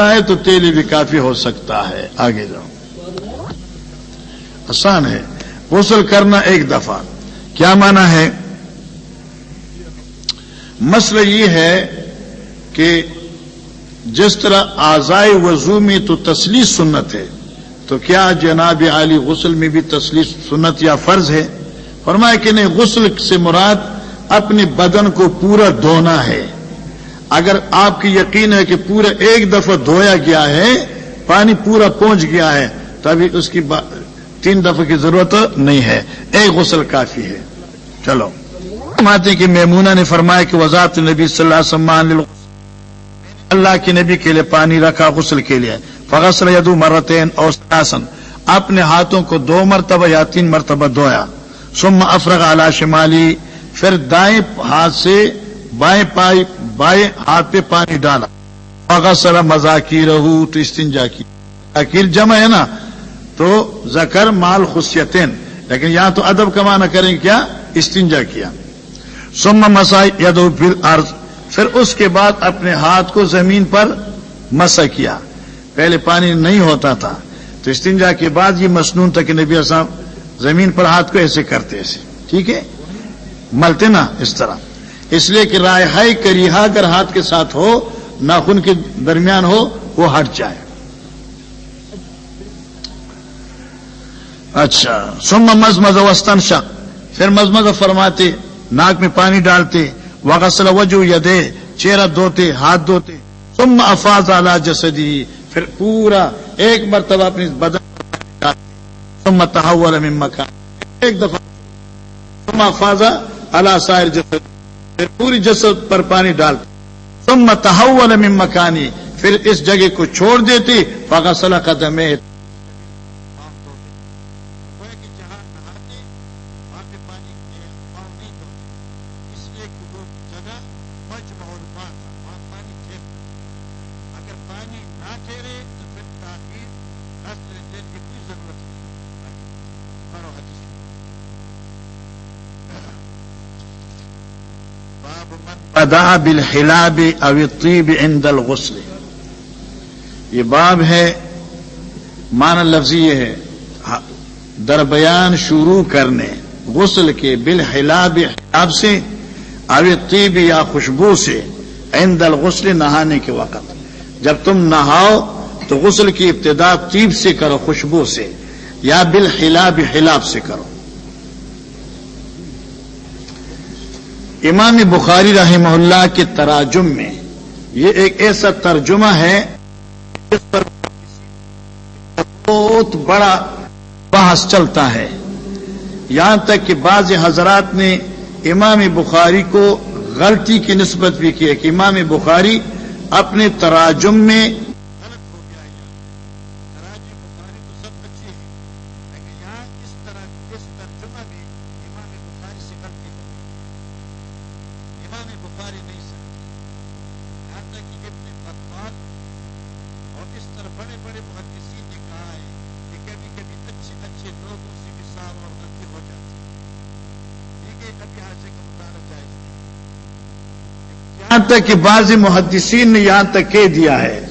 ہے تو تیلی بھی کافی ہو سکتا ہے آگے جاؤ آسان ہے غسل کرنا ایک دفعہ کیا مانا ہے مسئلہ یہ ہے کہ جس طرح آزائے وضو میں تو تسلی سنت ہے تو کیا جناب علی غسل میں بھی تسلیس سنت یا فرض ہے؟ فرمایا کہ نہیں، غسل سے مراد اپنے بدن کو پورا دھونا ہے۔ اگر آپ کی یقین ہے کہ پورا ایک دفعہ دھویا گیا ہے، پانی پورا پہنچ گیا ہے، تو ابھی اس کی تین دفعہ کی ضرورت نہیں ہے۔ ایک غسل کافی ہے۔ چلو۔ ماتے کہ میمونہ نے فرمایا کہ وضاحت نبی صلی اللہ علیہ وسلم، اللہ کے نبی کے لیے پانی رکھا، غسل کے لیے۔ فغسل یدو مرتین اور ساسن اپنے ہاتھوں کو دو مرتبہ یا تین مرتبہ دھویا۔ سم افرغ اعلی شمالی، پھر دائیں ہاتھ سے بائیں پائی، بائیں ہاتھ پہ پانی ڈالا۔ فغسل مذاکیر رہو تو استنجا کی۔ عقیر جمع ہے نا؟ تو زکر مال خصیتین، لیکن یہاں تو ادب کمانا کریں کیا؟ استنجا کیا۔ سم مسا یدو پھر عرض پھر اس کے بعد اپنے ہاتھ کو زمین پر مسا کیا۔ پہلے پانی نہیں ہوتا تھا۔ تو استنجا کے بعد یہ مصنون تھا کہ نبی صاحب زمین پر ہاتھ کو ایسے کرتے ایسے۔ ٹھیک ہے؟ ملتے نا اس طرح۔ اس لیے کہ رائے ہائی کریحا اگر ہاتھ کے ساتھ ہو، ناخن کے درمیان ہو، وہ ہٹ جائے۔ اچھا۔ سم مز مز وسطن شاہ پھر مز مز فرماتے، ناک میں پانی ڈالتے، وغسل وجو یا دے چہرہ دھوتے، ہاتھ دھوتے۔ سم افاظ اعلی جسدی پھر پورا ایک مرتبہ اپنی بدن ثم تحول من مکان. ایک دفعہ ثم فاضا اعلی سائر جسد. پھر پوری جسد پر پانی ڈالتا ثم تحول من مکانی. پھر اس جگہ کو چھوڑ دیتے فغسل قدمے ادا بالحلاب او الطیب عند الغسل. یہ باب ہے مان لفظی یہ ہے، در بیان شروع کرنے، غسل کے بالحلاب حلاب سے او طیب یا خوشبو سے عند الغسل نہانے کے وقت۔ جب تم نہاؤ، تو غسل کی ابتدا طیب سے کرو، خوشبو سے، یا بالحلاب حلاب سے کرو۔ امام بخاری رحمہ اللہ کے تراجم میں یہ ایک ایسا ترجمہ ہے جس پر بہت بڑا بحث چلتا ہے۔ یہاں تک کہ بعض حضرات نے امام بخاری کو غلطی کی نسبت بھی کی۔ ہے کہ امام بخاری اپنے تراجم میں تک کہ بعض محدثین نے یہاں تک کہہ دیا ہے،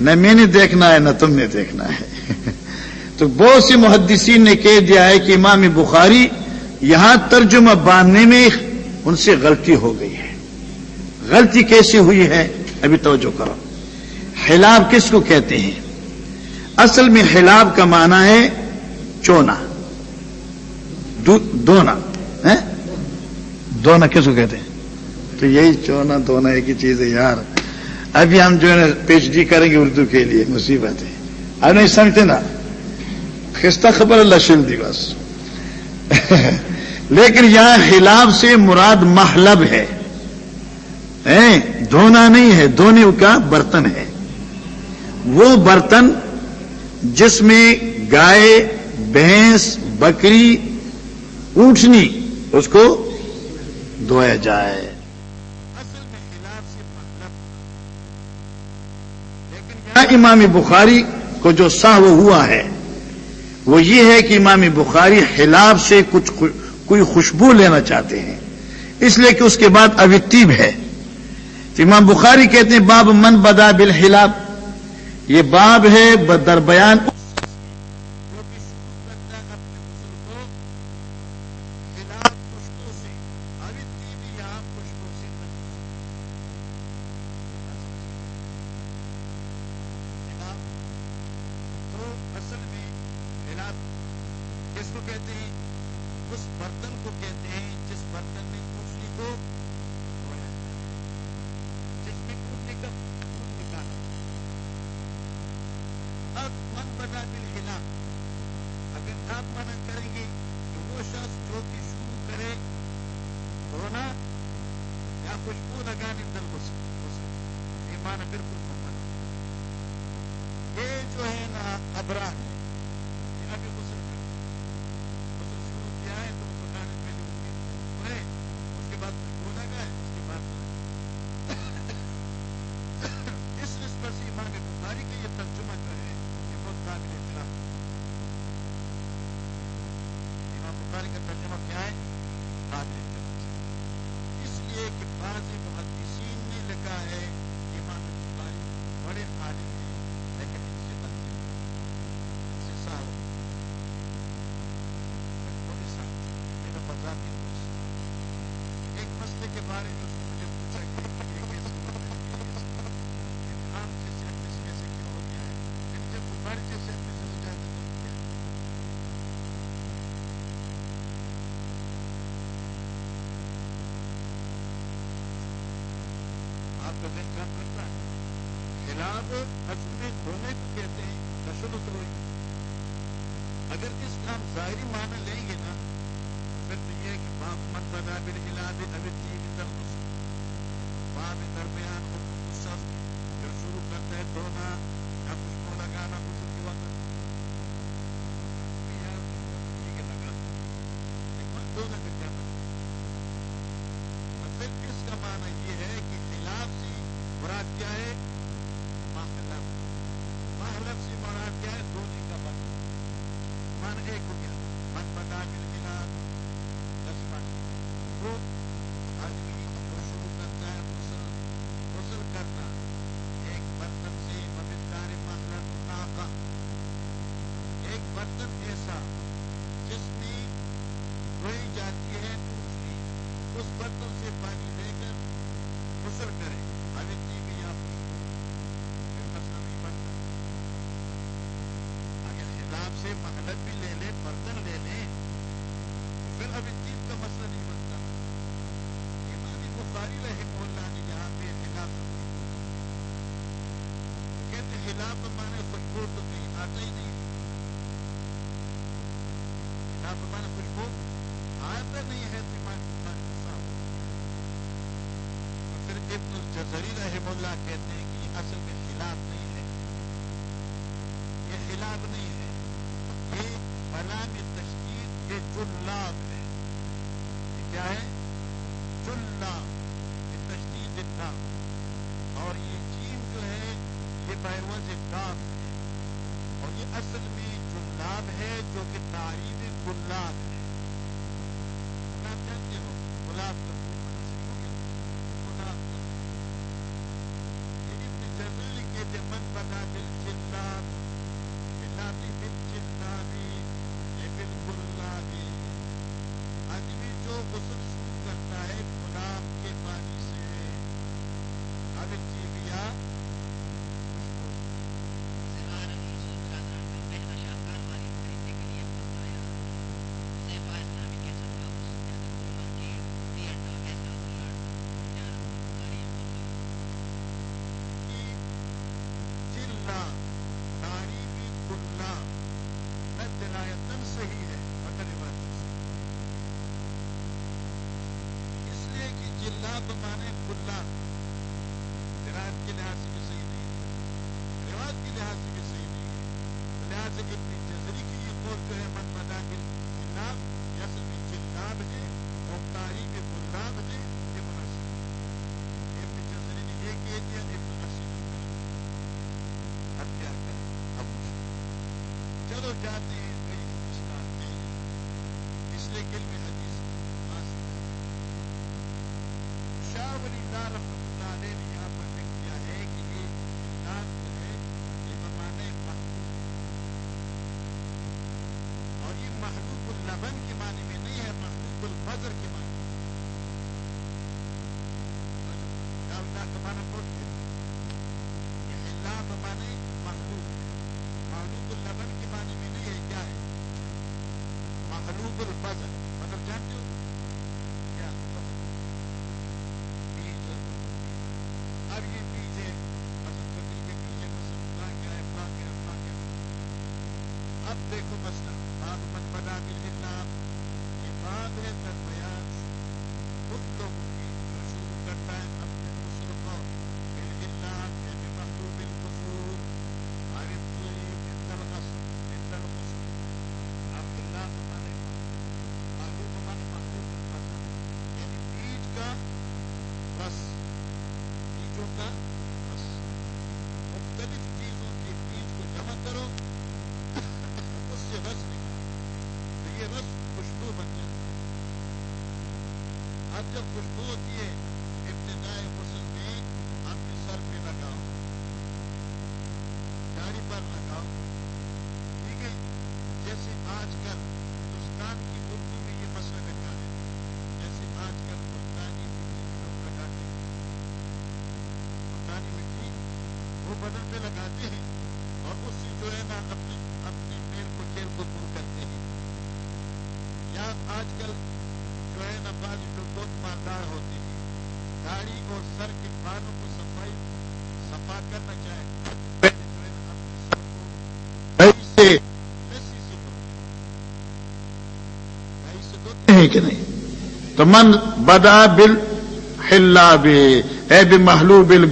نہ میں نے دیکھنا ہے، نہ تم نے دیکھنا ہے۔ تو بہت سی محدثین نے کہہ دیا ہے کہ امام بخاری یہاں ترجمہ باندھنے میں ان سے غلطی ہو گئی ہے۔ غلطی کیسی ہوئی ہے؟ ابھی توجہ کرو۔ حلاب کس کو کہتے ہیں؟ اصل میں حلاب کا معنی ہے چونا۔ دونا۔ دونا کس کو کہتے ہیں؟ تو یہی چونا دھونا ایک ہی چیز ہے، یار۔ ابھی ہم جو ہے پی ایچ ڈی جی کریں گے اردو کے لیے، مصیبت ہے۔ اب نہیں سمجھتے نا؟ خستہ خبر اللہ شل دی بس۔ لیکن یہاں خلاف سے مراد محلب ہے۔ دھونا نہیں ہے، دھونے کا برتن ہے۔ وہ برتن جس میں گائے، بھینس، بکری، اونٹنی، اس کو دھویا جائے۔ امام بخاری کو جو سہو ہوا ہے، وہ یہ ہے کہ امام بخاری حلاب سے کچھ کوئی خوشبو لینا چاہتے ہیں۔ اس لیے کہ اس کے بعد اوتیب ہے۔ تو امام بخاری کہتے ہیں، باب من بدا بل یہ باب ہے در بیان۔ باب نوی تین باب درمیان حقوق السفر جو شروع کرتا ہے دھونا کہ نہیں؟ تو من بدا بل ہلا بے اے بے محلو بل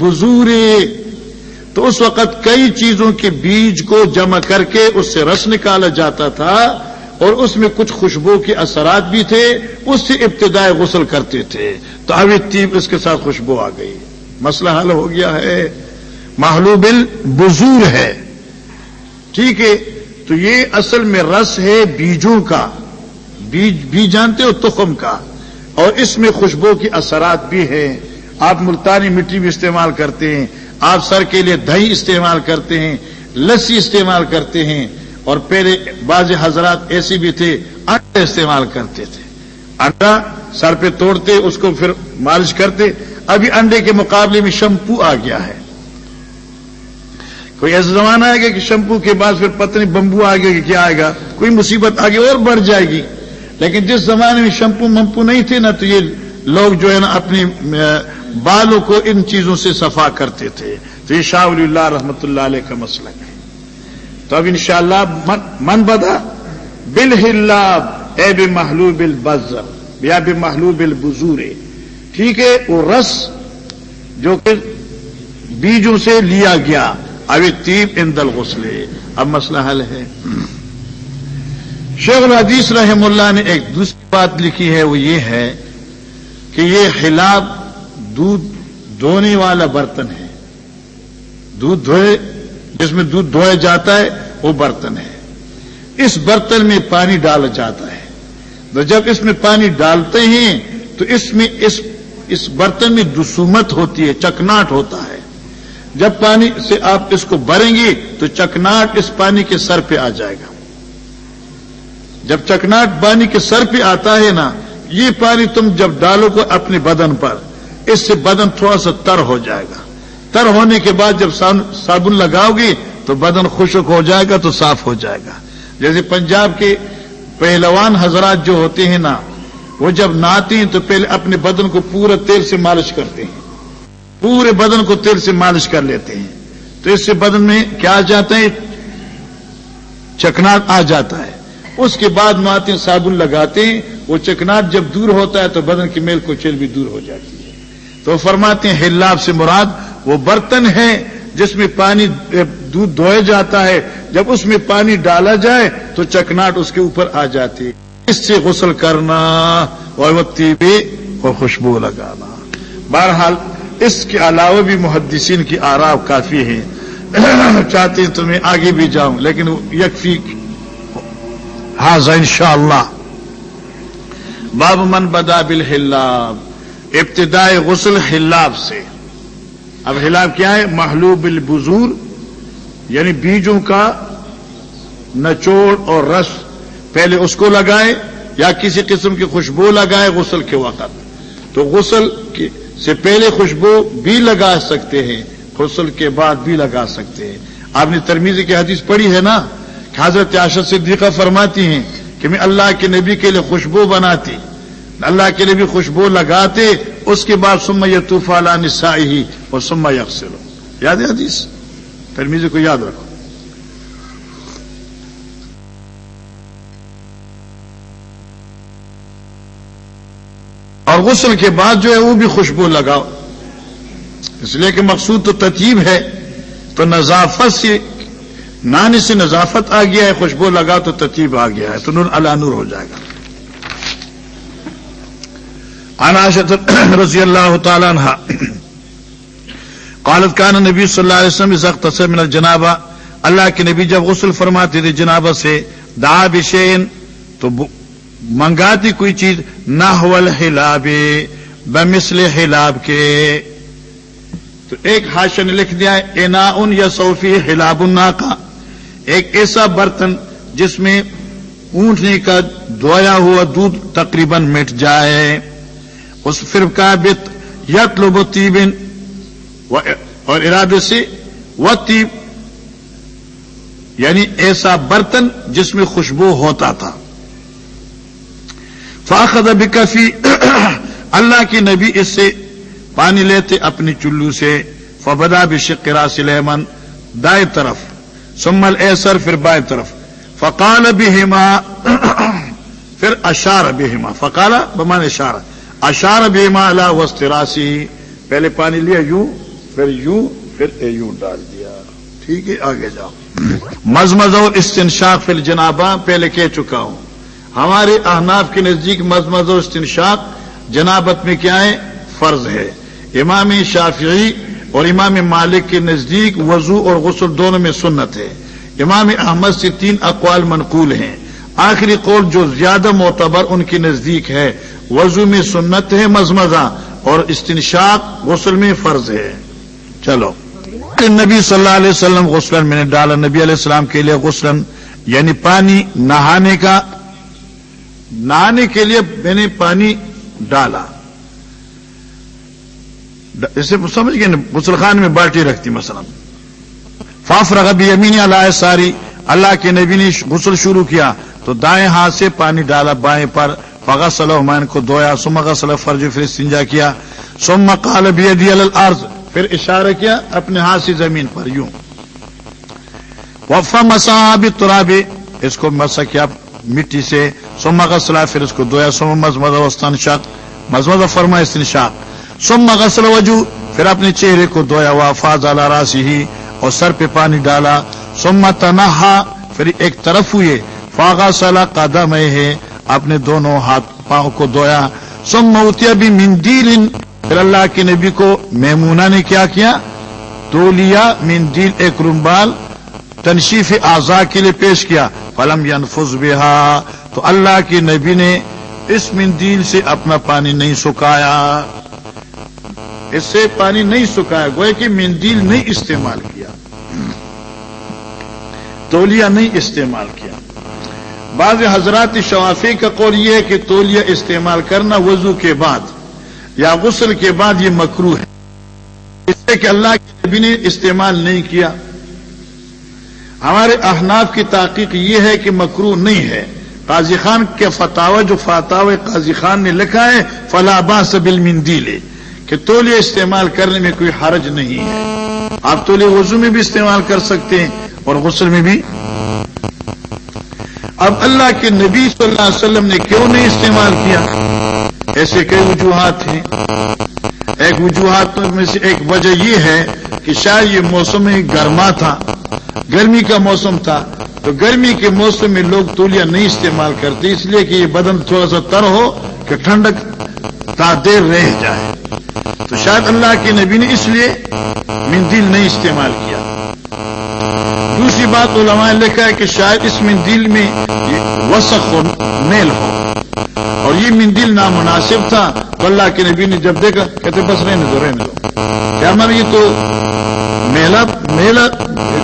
تو اس وقت کئی چیزوں کے بیج کو جمع کر کے اس سے رس نکالا جاتا تھا اور اس میں کچھ خوشبو کے اثرات بھی تھے، اس سے ابتدائی غسل کرتے تھے۔ تو ابھی تیب اس کے ساتھ خوشبو آ گئی۔ مسئلہ حل ہو گیا ہے۔ محلوب بزور ہے۔ ٹھیک ہے؟ تو یہ اصل میں رس ہے بیجوں کا۔ بیج بھی جانتے ہو تخم کا اور اس میں خوشبو کے اثرات بھی ہیں۔ آپ ملتانی مٹی بھی استعمال کرتے ہیں۔ آپ سر کے لیے دہی استعمال کرتے ہیں۔ لسی استعمال کرتے ہیں۔ اور پہلے بعض حضرات ایسے بھی تھے انڈا استعمال کرتے تھے۔ انڈا سر پہ توڑتے، اس کو پھر مالش کرتے۔ ابھی انڈے کے مقابلے میں شمپو آ گیا ہے۔ کوئی ایسا زمانہ آئے گا کہ شمپو کے بعد پھر پتنی بمبو آ گیا کہ کیا آئے گا؟ کوئی مصیبت آگے اور بڑھ جائے گی۔ لیکن جس زمانے میں شمپو ممپو نہیں تھے نا تو یہ لوگ جو ہے نا اپنی بالوں کو ان چیزوں سے صفا کرتے تھے۔ تو یہ شاہ اللہ رحمت اللہ علیہ کا مسئلہ ہے۔ تو اب انشاءاللہ من, من بدا بل ہلاب اے بے محلو بل یا بے محلو بل بزورے ٹھیک ہے وہ رس جو کہ بیجوں سے لیا گیا۔ ابھی تیب ان دل غسلے۔ اب مسئلہ حل ہے۔ شیخ الحدیث رحم اللہ نے ایک دوسری بات لکھی ہے، وہ یہ ہے کہ یہ خلاف دودھ دھونے والا برتن ہے۔ دودھ دھوئے، جس میں دودھ دھویا جاتا ہے، وہ برتن ہے۔ اس برتن میں پانی ڈالا جاتا ہے۔ تو جب اس میں پانی ڈالتے ہیں، تو اس میں اس اس برتن میں دسومت ہوتی ہے چکناٹ ہوتا ہے۔ جب پانی سے آپ اس کو بھریں گے، تو چکناٹ اس پانی کے سر پہ آ جائے گا۔ جب چکناٹ پانی کے سر پہ آتا ہے نا، یہ پانی تم جب ڈالو گے اپنے بدن پر، اس سے بدن تھوڑا سا تر ہو جائے گا۔ تر ہونے کے بعد جب صابن لگاؤ گی تو بدن خشک ہو جائے گا، تو صاف ہو جائے گا۔ جیسے پنجاب کے پہلوان حضرات جو ہوتے ہیں نا، وہ جب نہاتے ہیں تو پہلے اپنے بدن کو پورا تیل سے مالش کرتے ہیں۔ پورے بدن کو تیل سے مالش کر لیتے ہیں۔ تو اس سے بدن میں کیا آ جاتا ہے؟ چکناٹ آ جاتا ہے۔ اس کے بعد ماتے صابن لگاتے ہیں، وہ چکناٹ جب دور ہوتا ہے تو بدن کی میل کو چل بھی دور ہو جاتی ہے۔ تو فرماتے ہیں ہلاب سے مراد وہ برتن ہے جس میں پانی دودھ دھویا جاتا ہے۔ جب اس میں پانی ڈالا جائے تو چکناٹ اس کے اوپر آ جاتی ہے۔ اس سے غسل کرنا اور وقتی بھی اور خوشبو لگانا۔ بہرحال، اس کے علاوہ بھی محدثین کی آراب کافی ہے چاہتے ہیں تو میں آگے بھی جاؤں، لیکن یکفی ان شاء اللہ باب من بدا بل ہلاب ابتدائی غسل ہلاب سے. اب ہلاب کیا ہے؟ محلوب البزور یعنی بیجوں کا نچوڑ اور رس. پہلے اس کو لگائے یا کسی قسم کی خوشبو لگائے غسل کے وقت. تو غسل سے پہلے خوشبو بھی لگا سکتے ہیں، غسل کے بعد بھی لگا سکتے ہیں. آپ نے ترمیزی کی حدیث پڑھی ہے نا؟ حضرت آشد صدیقہ فرماتی ہیں کہ میں اللہ کے نبی کے لیے خوشبو بناتی، اللہ کے نبی خوشبو لگاتے، اس کے بعد سما یہ طوفان نسائی ہی اور سما یکسر یاد ہے حدیث؟ ترمیزی کو یاد رکھو۔ اور غسل کے بعد جو ہے وہ بھی خوشبو لگاؤ۔ اس لیے کہ مقصود تو تطیب ہے، تو نظافت سے نانی سے نظافت آ گیا ہے، خوشبو لگا تو تطیب آ گیا ہے، تو نور اللہ نور ہو جائے گا۔ عناشت رضی اللہ تعالیٰ عنہ قالت، کان نبی صلی اللہ علیہ وسلم سخت من الجنابہ اللہ کے نبی جب غسل فرماتے تھے جنابہ سے دا بشین تو منگاتی کوئی چیز، نہ ہلاب بمثل ہلاب کے تو ایک ہاشن نے لکھ دیا ہے اینا ان یا صوفی ہلاب النا کا ایک ایسا برتن جس میں اونٹنے کا دھویا ہوا دودھ تقریباً مٹ جائے۔ اس فر کا بت یت لوب تیبن اور ارادے سے وہ تیب یعنی ایسا برتن جس میں خوشبو ہوتا تھا۔ فاخذ بکفی اللہ کی نبی اس سے پانی لیتے اپنی چلو سے۔ فبدا بشکرا سلیمن دائیں طرف۔ سمل ایسر پھر بائیں طرف۔ فقال بہما پھر اشار بہما فقالا بمان اشارہ۔ اشار بہما اللہ وسطراسی پہلے پانی لیا، یوں، پھر یوں، پھر اے یوں ڈال دیا۔ ٹھیک ہے، آگے جاؤ۔ مزمز اور استنشاق فل جنابا پہلے کہہ چکا ہوں۔ ہمارے احناف کے نزدیک مزمز و استنشاق جنابت میں کیا ہے؟ فرض ہے۔ امام شافعی اور امام مالک کے نزدیک وضو اور غسل دونوں میں سنت ہے۔ امام احمد سے تین اقوال منقول ہیں۔ آخری قول جو زیادہ معتبر ان کے نزدیک ہے۔ وضو میں سنت ہے مزمزہ اور استنشاق غسل میں فرض ہے۔ چلو۔ نبی صلی اللہ علیہ وسلم غسلن میں نے ڈالا۔ نبی علیہ السلام کے لیے غسلن یعنی پانی نہانے کا، نہانے کے لیے میں نے پانی ڈالا۔ اسے سمجھ گئے مسلخان میں بالٹی رکھتی مثلا۔ فاف رغبی امین اللہ ساری اللہ کے نبی نے غسل شروع کیا۔ تو دائیں ہاتھ سے پانی ڈالا، بائیں پر فغا صلی کو دھویا سمغ صلی فرج پھر سنجا کیا۔ سم کال بھی الارض پھر اشارہ کیا اپنے ہاتھ سے زمین پر، یوں۔ وفا مسا بھی ترابی اس کو مسا کیا مٹی سے۔ سما غسلا، پھر اس کو دھویا۔ سم مزمد وسطن شاق مزمد فرما استنشاق۔ سم غسل وجو پھر اپنے چہرے کو دھویا ہوا فاض الا راسی ہی اور سر پہ پانی ڈالا۔ سما تنہا، پھر ایک طرف ہوئے۔ فاغا سلا قدم ہے اپنے دونوں ہاتھ پاؤں کو دھویا۔ سم موتیا بھی مندیل پھر اللہ کے نبی کو میمونا نے کیا کیا؟ تو لیا مندیل ایک رومبال تنشیف اعضا کے لیے پیش کیا۔ فلم ینفذ بہا۔ تو اللہ کی نبی نے اس مندیل سے اپنا پانی نہیں سکایا۔ اس سے پانی نہیں سکایا گوئے کہ مندیل نہیں استعمال کیا۔ تولیا نہیں استعمال کیا۔ بعض حضرات شوافی کا قول یہ ہے کہ تولیا استعمال کرنا وضو کے بعد یا غسل کے بعد یہ مکرو ہے۔ اس سے کہ اللہ کے نبی نے استعمال نہیں کیا۔ ہمارے احناف کی تحقیق یہ ہے کہ مکرو نہیں ہے۔ قاضی خان کے فتح جو فتح قاضی خان نے لکھا ہے فلاں سبل مندیلے کہ تولے استعمال کرنے میں کوئی حرج نہیں ہے۔ آپ تولے وضو میں بھی استعمال کر سکتے ہیں اور غسل میں بھی۔ اب اللہ کے نبی صلی اللہ علیہ وسلم نے کیوں نہیں استعمال کیا؟ ایسے کئی وجوہات ہیں۔ ایک وجوہات میں سے ایک وجہ یہ ہے کہ شاید یہ موسم گرما تھا، گرمی کا موسم تھا۔ تو گرمی کے موسم میں لوگ تولیا نہیں استعمال کرتے، اس لیے کہ یہ بدن تھوڑا سا تر ہو کہ ٹھنڈک تا دیر رہ جائے۔ تو شاید اللہ کے نبی نے اس لیے مندیل نہیں استعمال کیا۔ دوسری بات علماء نے لکھا ہے کہ شاید اس مندیل میں وسخ ہو میل ہو۔ اور یہ مندیل نامناسب تھا تو اللہ کے نبی نے جب دیکھا، کہتے بس رہنے دو رہنے دو۔ کیا مان یہ تو میلا میلا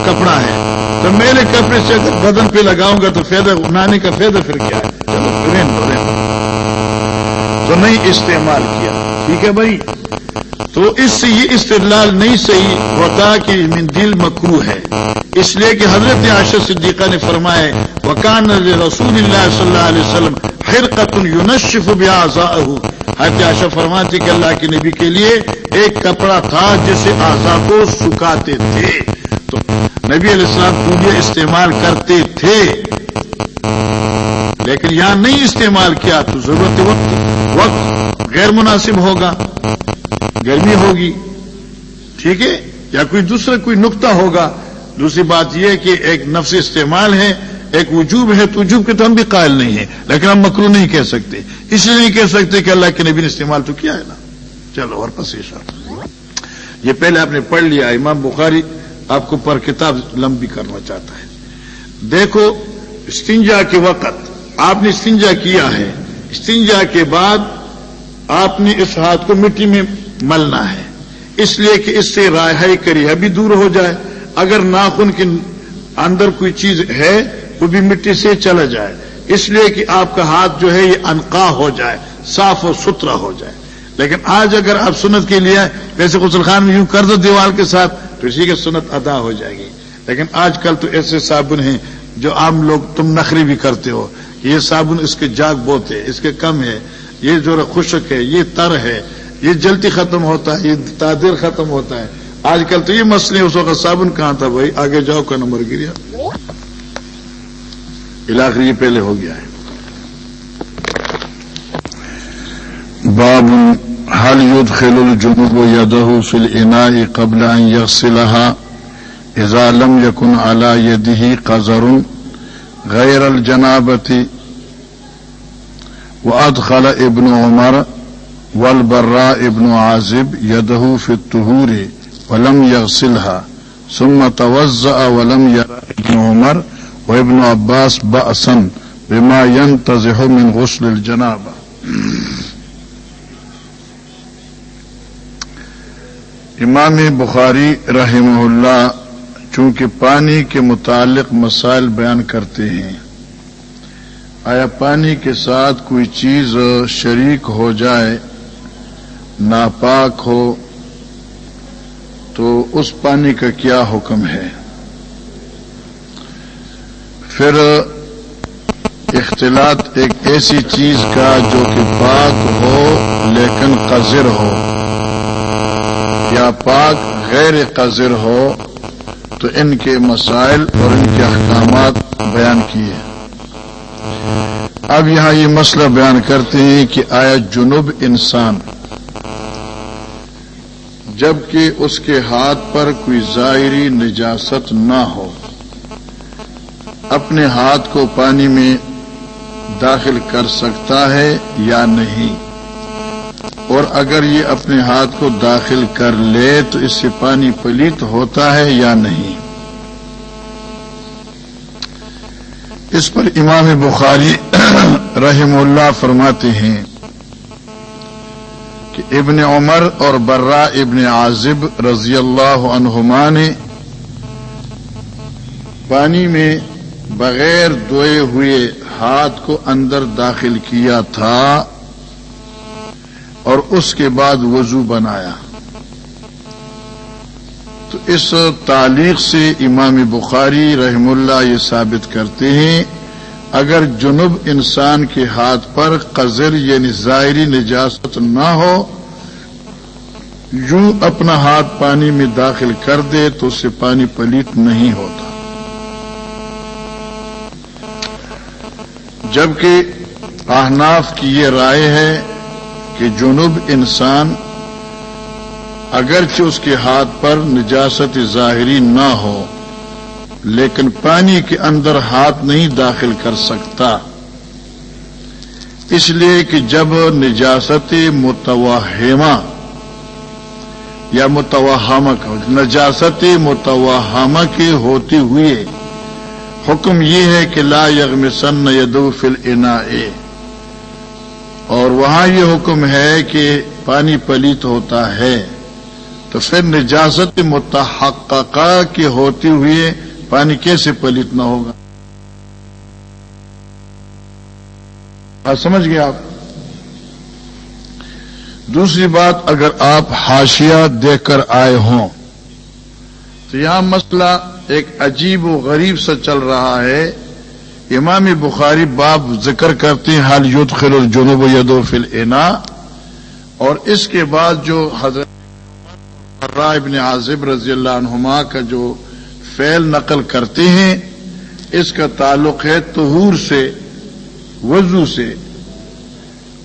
کپڑا ہے۔ تو میرے کپڑے سے بدن پہ لگاؤں گا تو فائدہ اڑانے کا فائدہ پھر کیا ہے چلو رہنے دو رہنے دو تو نہیں استعمال کیا۔ ٹھیک ہے بھائی؟ تو اس سے یہ استدلال نہیں صحیح ہوتا کہ من دل مکرو ہے۔ اس لیے کہ حضرت عاشر صدیقہ نے فرمائے وکان رسول اللہ صلی اللہ علیہ وسلم ہر قتل یونشف بیازا حضرت عاشر فرماتے کہ اللہ کے نبی کے لیے ایک کپڑا تھا جسے آزا کو سکھاتے تھے۔ تو نبی علیہ السلام پوجے استعمال کرتے تھے۔ لیکن یہاں نہیں استعمال کیا تو ضرورت وقت وقت غیر مناسب ہوگا۔ گرمی ہوگی۔ ٹھیک ہے؟ یا کوئی دوسرا کوئی نقطہ ہوگا۔ دوسری بات یہ کہ ایک نفس استعمال ہے، ایک وجوب ہے، تو وجوب کے تو ہم بھی قائل نہیں ہیں۔ لیکن ہم مکرو نہیں کہہ سکتے۔ اس لیے نہیں کہہ سکتے کہ اللہ کے نبی نے استعمال تو کیا ہے نا۔ چلو، اور پس یہ پہلے آپ نے پڑھ لیا، امام بخاری آپ کو پر کتاب لمبی کرنا چاہتا ہے۔ دیکھو، استنجا کے وقت آپ نے استنجا کیا ہے۔ استنجا کے بعد آپ نے اس ہاتھ کو مٹی میں ملنا ہے۔ اس لیے کہ اس سے رہائی کری ابھی دور ہو جائے۔ اگر ناخن کے اندر کوئی چیز ہے، وہ بھی مٹی سے چلا جائے۔ اس لیے کہ آپ کا ہاتھ جو ہے، یہ انقا ہو جائے، صاف اور ستھرا ہو جائے۔ لیکن آج اگر آپ سنت کے لیے ویسے غسل خان میں یوں کر دو دیوال کے ساتھ، تو اسی کی سنت ادا ہو جائے گی۔ لیکن آج کل تو ایسے صابن ہیں جو عام لوگ تم نخری بھی کرتے ہو۔ یہ صابن اس کے جاگ بوت ہے، اس کے کم ہے، یہ جو خشک ہے، یہ تر ہے، یہ جلدی ختم ہوتا ہے، یہ تعدیر ختم ہوتا ہے۔ آج کل تو یہ مسئلے اس وقت صابن کہاں تھا بھائی؟ آگے جاؤ کا نمبر گریا؟ علاقے یہ پہلے ہو گیا ہے۔ باب حل یود خیل الجنوب یدہ فی الاناء قبل ان یغسلها اذا لم يكن على يده قذر غیر الجنابتی وادخل ابن عمر والبراء ابن عازب يده في الطهور ولم يغسلها، ثم توزأ ولم يرى ابن عمر وابن عباس بأسا بما ينتزح من غسل الجنابة. امام بخاری رحمہ اللہ چونکہ پانی کے متعلق مسائل بیان کرتے ہیں آیا پانی کے ساتھ کوئی چیز شریک ہو جائے، ناپاک ہو، تو اس پانی کا کیا حکم ہے؟ پھر اختلاط ایک ایسی چیز کا جو کہ پاک ہو لیکن قذر ہو، یا پاک غیر قذر ہو، تو ان کے مسائل اور ان کے احکامات بیان کیے۔ اب یہاں یہ مسئلہ بیان کرتے ہیں کہ آیا جنوب انسان، جبکہ اس کے ہاتھ پر کوئی ظاہری نجاست نہ ہو، اپنے ہاتھ کو پانی میں داخل کر سکتا ہے یا نہیں۔ اور اگر یہ اپنے ہاتھ کو داخل کر لے تو اس سے پانی پلیت ہوتا ہے یا نہیں۔ اس پر امام بخاری رحم اللہ فرماتے ہیں کہ ابن عمر اور برا ابن عازب رضی اللہ عنہما نے پانی میں بغیر دوئے ہوئے ہاتھ کو اندر داخل کیا تھا اور اس کے بعد وضو بنایا۔ تو اس تعلیق سے امام بخاری رحم اللہ یہ ثابت کرتے ہیں، اگر جنوب انسان کے ہاتھ پر قذر یعنی ظاہری نجاست نہ ہو، یوں اپنا ہاتھ پانی میں داخل کر دے تو اسے پانی پلیت نہیں ہوتا۔ جبکہ احناف کی یہ رائے ہے کہ جنوب انسان اگرچہ اس کے ہاتھ پر نجاست ظاہری نہ ہو، لیکن پانی کے اندر ہاتھ نہیں داخل کر سکتا۔ اس لیے کہ جب نجاست متوہمہ یا متوہمہ نجاست متوہمہ کے ہوتے ہوئے حکم یہ ہے کہ لا یغم سن یدو فل انا اور وہاں یہ حکم ہے کہ پانی پلیت ہوتا ہے۔ تو پھر نجاست متحققہ کے ہوتے ہوئے پانی کیسے پلیت نہ ہوگا؟ سمجھ گئے آپ؟ دوسری بات اگر آپ حاشیہ دیکھ کر آئے ہوں، تو یہاں مسئلہ ایک عجیب و غریب سا چل رہا ہے۔ امام بخاری باب ذکر کرتے ہیں حال یوتھ خل الجنوب یدو فل اینا اور اس کے بعد جو حضرت ابن عازب رضی اللہ عنہما کا جو فعل نقل کرتے ہیں، اس کا تعلق ہے تہور سے، وضو سے،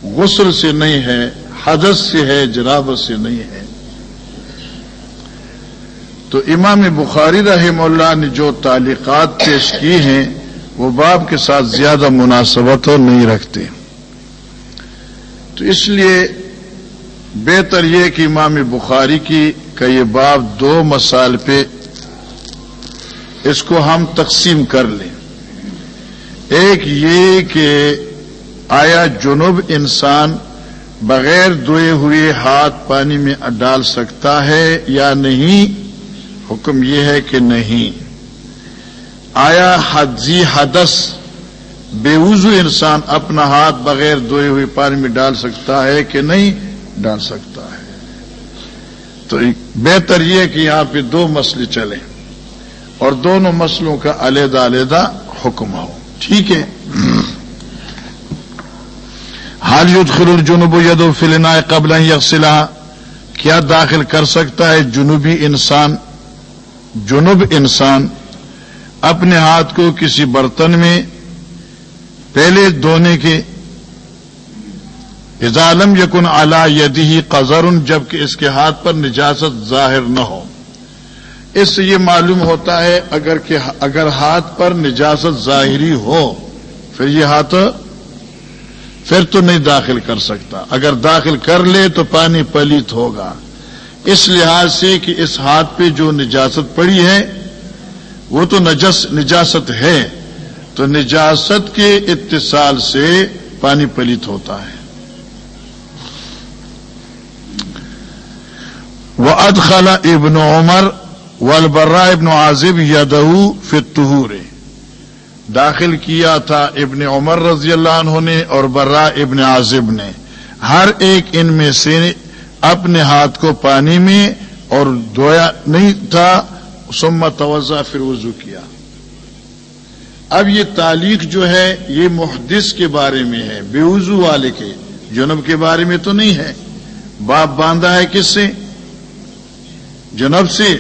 غسل سے نہیں ہے، حدث سے ہے جرابت سے نہیں ہے۔ تو امام بخاری رحم اللہ نے جو تعلیقات پیش کی ہیں، وہ باب کے ساتھ زیادہ مناسبت اور نہیں رکھتے۔ تو اس لیے بہتر یہ کہ امام بخاری کی کا یہ باب دو مسائل پہ اس کو ہم تقسیم کر لیں۔ ایک یہ کہ آیا جنوب انسان بغیر دھوئے ہوئے ہاتھ پانی میں ڈال سکتا ہے یا نہیں؟ حکم یہ ہے کہ نہیں۔ آیا حدزی حدس بے وضو انسان اپنا ہاتھ بغیر دھوئے ہوئے پانی میں ڈال سکتا ہے کہ نہیں؟ ڈال سکتا ہے۔ تو بہتر یہ کہ یہاں پہ دو مسئلے چلیں اور دونوں مسئلوں کا علیحدہ علیحدہ حکم ہو۔ ٹھیک ہے۔ حال یدخل الجنوب یدو فلنا قبل یکسلا کیا داخل کر سکتا ہے جنوبی انسان؟ جنوب انسان اپنے ہاتھ کو کسی برتن میں، پہلے دھونے کے ازالم یکن اعلی یدی ہی قزر جبکہ اس کے ہاتھ پر نجاست ظاہر نہ ہو۔ اس سے یہ معلوم ہوتا ہے اگر کہ اگر ہاتھ پر نجاست ظاہری ہو، پھر یہ ہاتھ پھر تو نہیں داخل کر سکتا۔ اگر داخل کر لے تو پانی پلیت ہوگا۔ اس لحاظ سے کہ اس ہاتھ پہ جو نجاست پڑی ہے، وہ تو نجس، نجاست ہے۔ تو نجاست کے اتصال سے پانی پلیت ہوتا ہے۔ وہ ادخلا ابن عمر والبرا ابن عازب یدہ فتور داخل کیا تھا ابن عمر رضی اللہ عنہ نے اور برا ابن عازب نے۔ ہر ایک ان میں سے اپنے ہاتھ کو پانی میں اور دھویا نہیں تھا سما توجہ پھر وضو کیا۔ اب یہ تعلیق جو ہے، یہ محدث کے بارے میں ہے، بے وضو والے کے، جنب کے بارے میں تو نہیں ہے۔ باپ باندھا ہے کس سے؟ جنب سے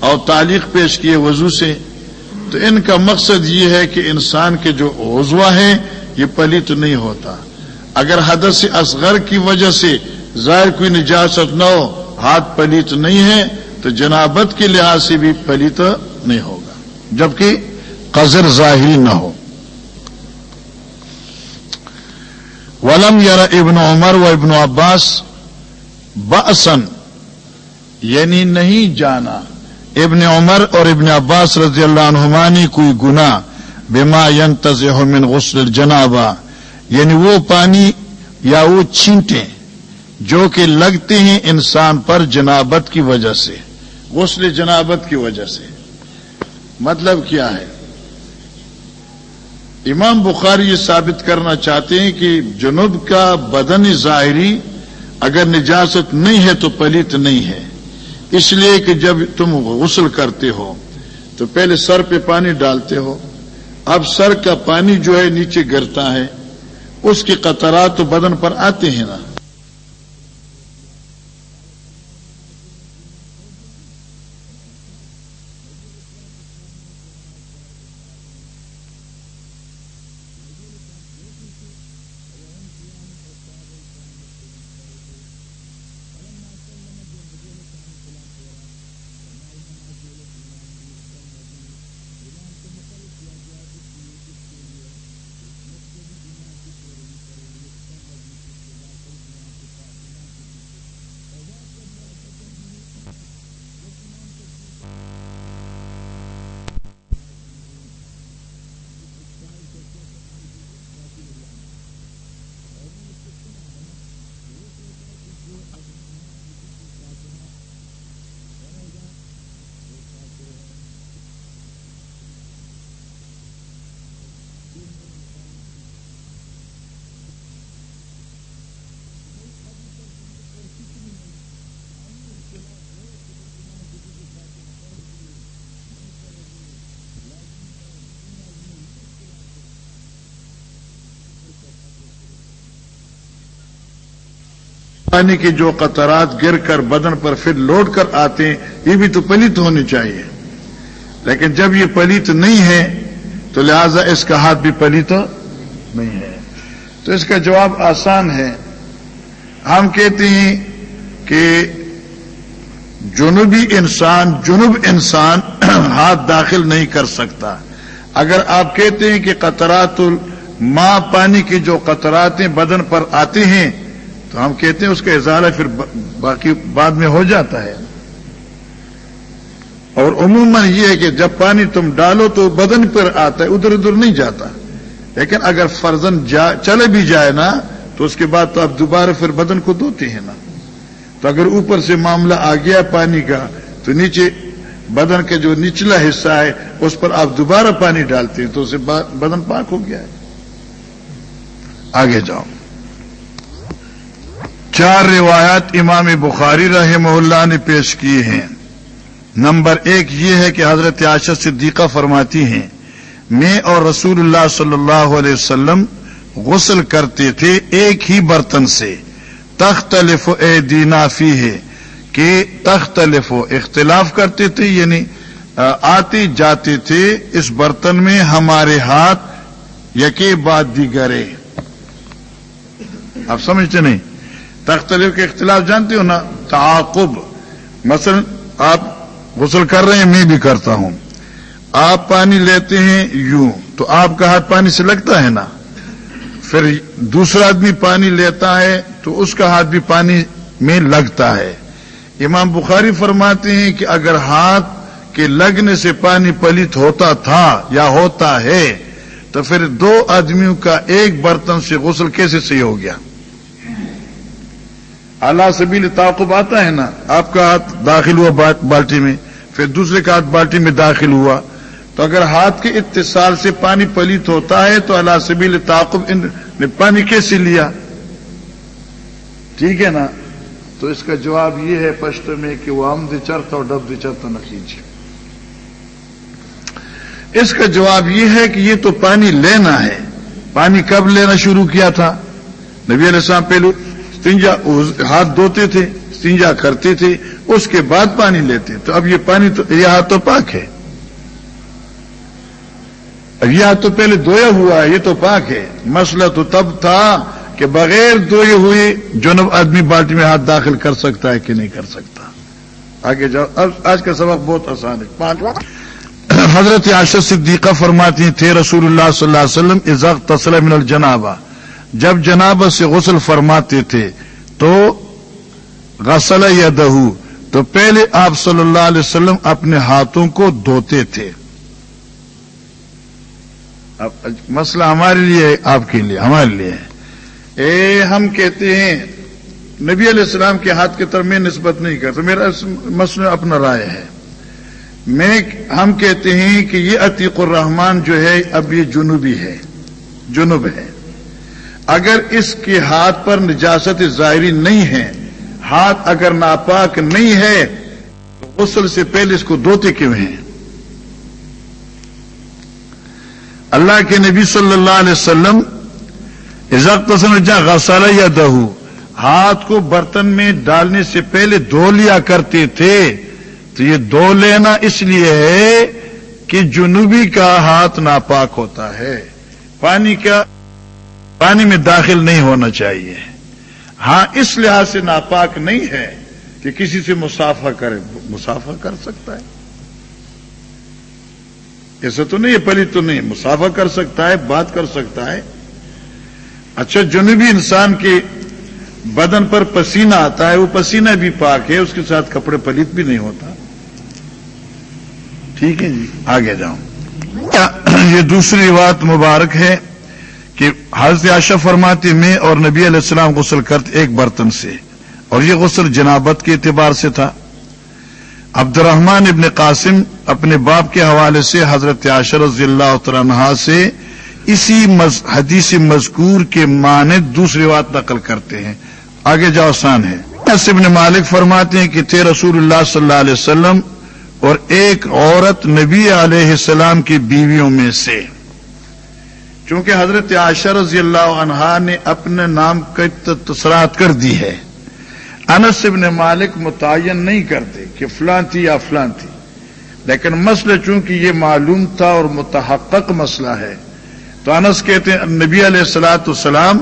اور تعلیق پیش کیے وضو سے، تو ان کا مقصد یہ ہے کہ انسان کے جو عضوا ہیں، یہ پلیت نہیں ہوتا۔ اگر حدث اصغر کی وجہ سے ظاہر کوئی نجاست نہ ہو، ہاتھ پلیت نہیں ہے، تو جنابت کے لحاظ سے بھی پلیت نہیں ہوگا۔ جبکہ قزر ظاہری نہ ہو۔ ولم یار ابن عمر و ابن عباس بسن یعنی نہیں جانا۔ ابن عمر اور ابن عباس رضی اللہ عنہما نے کوئی گنا بما ينتزع من غسل الجنابہ۔ یعنی وہ پانی یا وہ چھینٹیں جو کہ لگتے ہیں انسان پر جنابت کی وجہ سے، غسل جنابت کی وجہ سے۔ مطلب کیا ہے؟ امام بخاری یہ ثابت کرنا چاہتے ہیں کہ جنوب کا بدن ظاہری اگر نجاست نہیں ہے تو پلیت نہیں ہے۔ اس لیے کہ جب تم غسل کرتے ہو، تو پہلے سر پہ پانی ڈالتے ہو۔ اب سر کا پانی جو ہے نیچے گرتا ہے، اس کے قطرات تو بدن پر آتے ہیں نا۔ یعنی پانی کے جو قطرات گر کر بدن پر پھر لوٹ کر آتے ہیں، یہ بھی تو پلیت ہونی چاہیے۔ لیکن جب یہ پلیت نہیں ہے، تو لہذا اس کا ہاتھ بھی پلیت نہیں ہے۔ تو اس کا جواب آسان ہے۔ ہم کہتے ہیں کہ جنوبی انسان جنوب انسان ہاتھ داخل نہیں کر سکتا۔ اگر آپ کہتے ہیں کہ قطرات ماں پانی کی جو قطراتیں بدن پر آتے ہیں تو ہم کہتے ہیں اس کا اظہار پھر باقی بعد میں ہو جاتا ہے۔ اور عموماً یہ ہے کہ جب پانی تم ڈالو تو بدن پر آتا ہے، ادھر ادھر نہیں جاتا۔ لیکن اگر فرزن چلے بھی جائے نا، تو اس کے بعد تو آپ دوبارہ پھر بدن کو دھوتے ہیں نا۔ تو اگر اوپر سے معاملہ آ گیا پانی کا، تو نیچے بدن کا جو نچلا حصہ ہے، اس پر آپ دوبارہ پانی ڈالتے ہیں، تو اسے بدن پاک ہو گیا ہے۔ آگے جاؤ۔ چار روایات امام بخاری رحمہ اللہ نے پیش کیے ہیں۔ نمبر ایک یہ ہے کہ حضرت عاشر صدیقہ فرماتی ہیں، میں اور رسول اللہ صلی اللہ علیہ وسلم غسل کرتے تھے ایک ہی برتن سے۔ تختلف اے دینا فی ہے کہ تختلف اختلاف کرتے تھے یعنی آتے جاتے تھے اس برتن میں ہمارے ہاتھ یقے بات دیگرے۔ آپ سمجھتے نہیں؟ تختلف کے اختلاف جانتے ہو نا؟ تعاقب. مثلا آپ غسل کر رہے ہیں، میں بھی کرتا ہوں۔ آپ پانی لیتے ہیں، یوں۔ تو آپ کا ہاتھ پانی سے لگتا ہے نا؟ پھر دوسرا آدمی پانی لیتا ہے، تو اس کا ہاتھ بھی پانی میں لگتا ہے۔ امام بخاری فرماتے ہیں کہ اگر ہاتھ کے لگنے سے پانی پلیت ہوتا تھا یا ہوتا ہے، تو پھر دو آدمیوں کا ایک برتن سے غسل کیسے صحیح ہو گیا؟ اللہ سبیل تعقب آتا ہے نا، آپ کا ہاتھ داخل ہوا بالٹی میں، پھر دوسرے کا ہاتھ بالٹی میں داخل ہوا۔ تو اگر ہاتھ کے اتصال سے پانی پلیت ہوتا ہے تو اللہ سبیل تعقب نے پانی کیسے لیا؟ ٹھیک ہے نا؟ تو اس کا جواب یہ ہے پشت میں کہ وہ آمد چرتا اور ڈب چرتا نہ کھینچے اس کا جواب یہ ہے کہ یہ تو پانی لینا ہے۔ پانی کب لینا شروع کیا تھا؟ نبی علیہ السلام پہلو استنجا ہاتھ دھوتے تھے استنجا کرتے تھے، اس کے بعد پانی لیتے۔ تو اب یہ پانی تو یہ ہاتھ تو پاک ہے۔ اب یہ ہاتھ تو پہلے دھویا ہوا ہے، یہ تو پاک ہے۔ مسئلہ تو تب تھا کہ بغیر دھوئے ہوئے جنب آدمی بالٹی میں ہاتھ داخل کر سکتا ہے کہ نہیں کر سکتا۔ آگے جاؤ۔ اب آج کا سبق بہت آسان ہے۔ حضرت عاشر صدیقہ فرماتی تھے، رسول اللہ صلی اللہ علیہ وسلم ازق تسلم من الجنابہ جب جناب سے غسل فرماتے تھے تو غسل یا دہو تو پہلے آپ صلی اللہ علیہ وسلم اپنے ہاتھوں کو دھوتے تھے۔ مسئلہ ہمارے لیے آپ کے لیے، ہمارے لیے ہے۔ اے، ہم کہتے ہیں، نبی علیہ السلام کے ہاتھ کی طرف میں نسبت نہیں کرتا، میرا مسئلہ اپنا رائے ہے۔ میں، ہم کہتے ہیں کہ یہ عتیق الرحمان جو ہے، اب یہ جنوبی ہے، جنوب ہے۔ اگر اس کے ہاتھ پر نجاست ظاہری نہیں ہے، ہاتھ اگر ناپاک نہیں ہے، تو غسل سے پہلے اس کو دھوتے کیوں ہیں؟ اللہ کے نبی صلی اللہ علیہ وسلم جا غسالہ یا دہو ہاتھ کو برتن میں ڈالنے سے پہلے دھو لیا کرتے تھے، تو یہ دو لینا اس لیے ہے کہ جنوبی کا ہاتھ ناپاک ہوتا ہے۔ پانی کا پانی میں داخل نہیں ہونا چاہیے۔ ہاں اس لحاظ سے ناپاک نہیں ہے کہ کسی سے مسافہ کرے، مسافہ کر سکتا ہے۔ ایسا تو نہیں ہے، پلی تو نہیں، مسافہ کر سکتا ہے، بات کر سکتا ہے۔ اچھا جنوبی انسان کے بدن پر پسینہ آتا ہے، وہ پسینہ بھی پاک ہے، اس کے ساتھ کپڑے پلیت بھی نہیں ہوتا۔ ٹھیک ہے جی آگے جاؤں۔ اچھا، یہ دوسری بات مبارک ہے۔ کہ حضرت عاشا فرماتے میں اور نبی علیہ السلام غسل کرتے ایک برتن سے۔ اور یہ غسل جنابت کے اعتبار سے تھا۔ عبد الرحمان ابن قاسم اپنے باپ کے حوالے سے حضرت عاشر رضی اللہ عنہ سے اسی حدیث مذکور کے معنی دوسری بات نقل کرتے ہیں۔ آگے جاؤ، آسان ہے۔ ابن مالک فرماتے ہیں کہ تھے رسول اللہ صلی اللہ علیہ وسلم اور ایک عورت نبی علیہ السلام کی بیویوں میں سے۔ چونکہ حضرت عاشر رضی اللہ عنہا نے اپنے نام کا تصرات کر دی ہے۔ انس ابن مالک متعین نہیں کرتے کہ فلاں تھی یا فلاں تھی۔ لیکن مسئلہ چونکہ یہ معلوم تھا اور متحقق مسئلہ ہے، تو انس کہتے ہیں، نبی علیہ السلاۃ السلام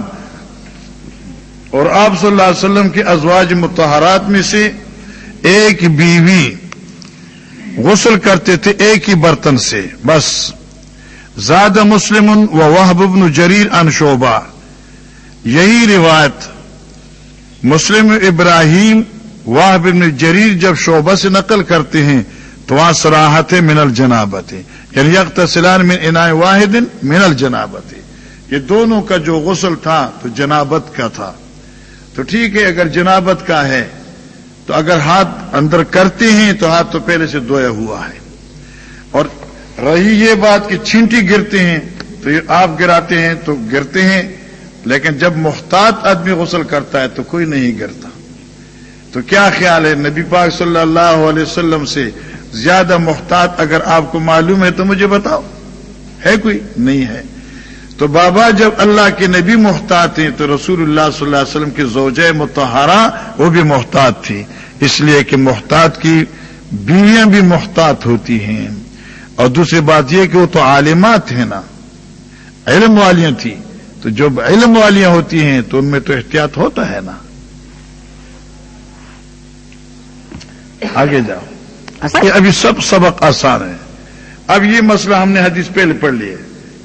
اور آپ صلی اللہ علیہ وسلم کے ازواج متحرات میں سے ایک بیوی غسل کرتے تھے ایک ہی برتن سے، بس۔ زیادہ مسلم و بن جریر ان شعبہ۔ یہی روایت مسلم ابراہیم واہ بن جریر جب شعبہ سے نقل کرتے ہیں، تو وہاں سراہت من الجنابت یعنی یکتسلان من انائے واحد من الجنابت یہ دونوں کا جو غسل تھا، تو جنابت کا تھا۔ تو ٹھیک ہے، اگر جنابت کا ہے، تو اگر ہاتھ اندر کرتے ہیں، تو ہاتھ تو پہلے سے دھویا ہوا ہے۔ اور رہی یہ بات کہ چھینٹی گرتے ہیں تو آپ گراتے ہیں تو گرتے ہیں، لیکن جب محتاط آدمی غسل کرتا ہے تو کوئی نہیں گرتا۔ تو کیا خیال ہے نبی پاک صلی اللہ علیہ وسلم سے زیادہ محتاط اگر آپ کو معلوم ہے تو مجھے بتاؤ؟ ہے کوئی؟ نہیں ہے۔ تو بابا جب اللہ کے نبی محتاط ہیں تو رسول اللہ صلی اللہ علیہ وسلم کی زوجہ متحرہ وہ بھی محتاط تھی۔ اس لیے کہ محتاط کی بیویاں بھی محتاط ہوتی ہیں۔ اور دوسری بات یہ کہ وہ تو عالمات ہیں نا۔ علم والیاں تھیں۔ تو جب علم والیاں ہوتی ہیں تو ان میں تو احتیاط ہوتا ہے نا۔ آگے جاؤ۔ ابھی سب سبق آسان ہے اب یہ مسئلہ ہم نے حدیث پہلے پڑھ لیے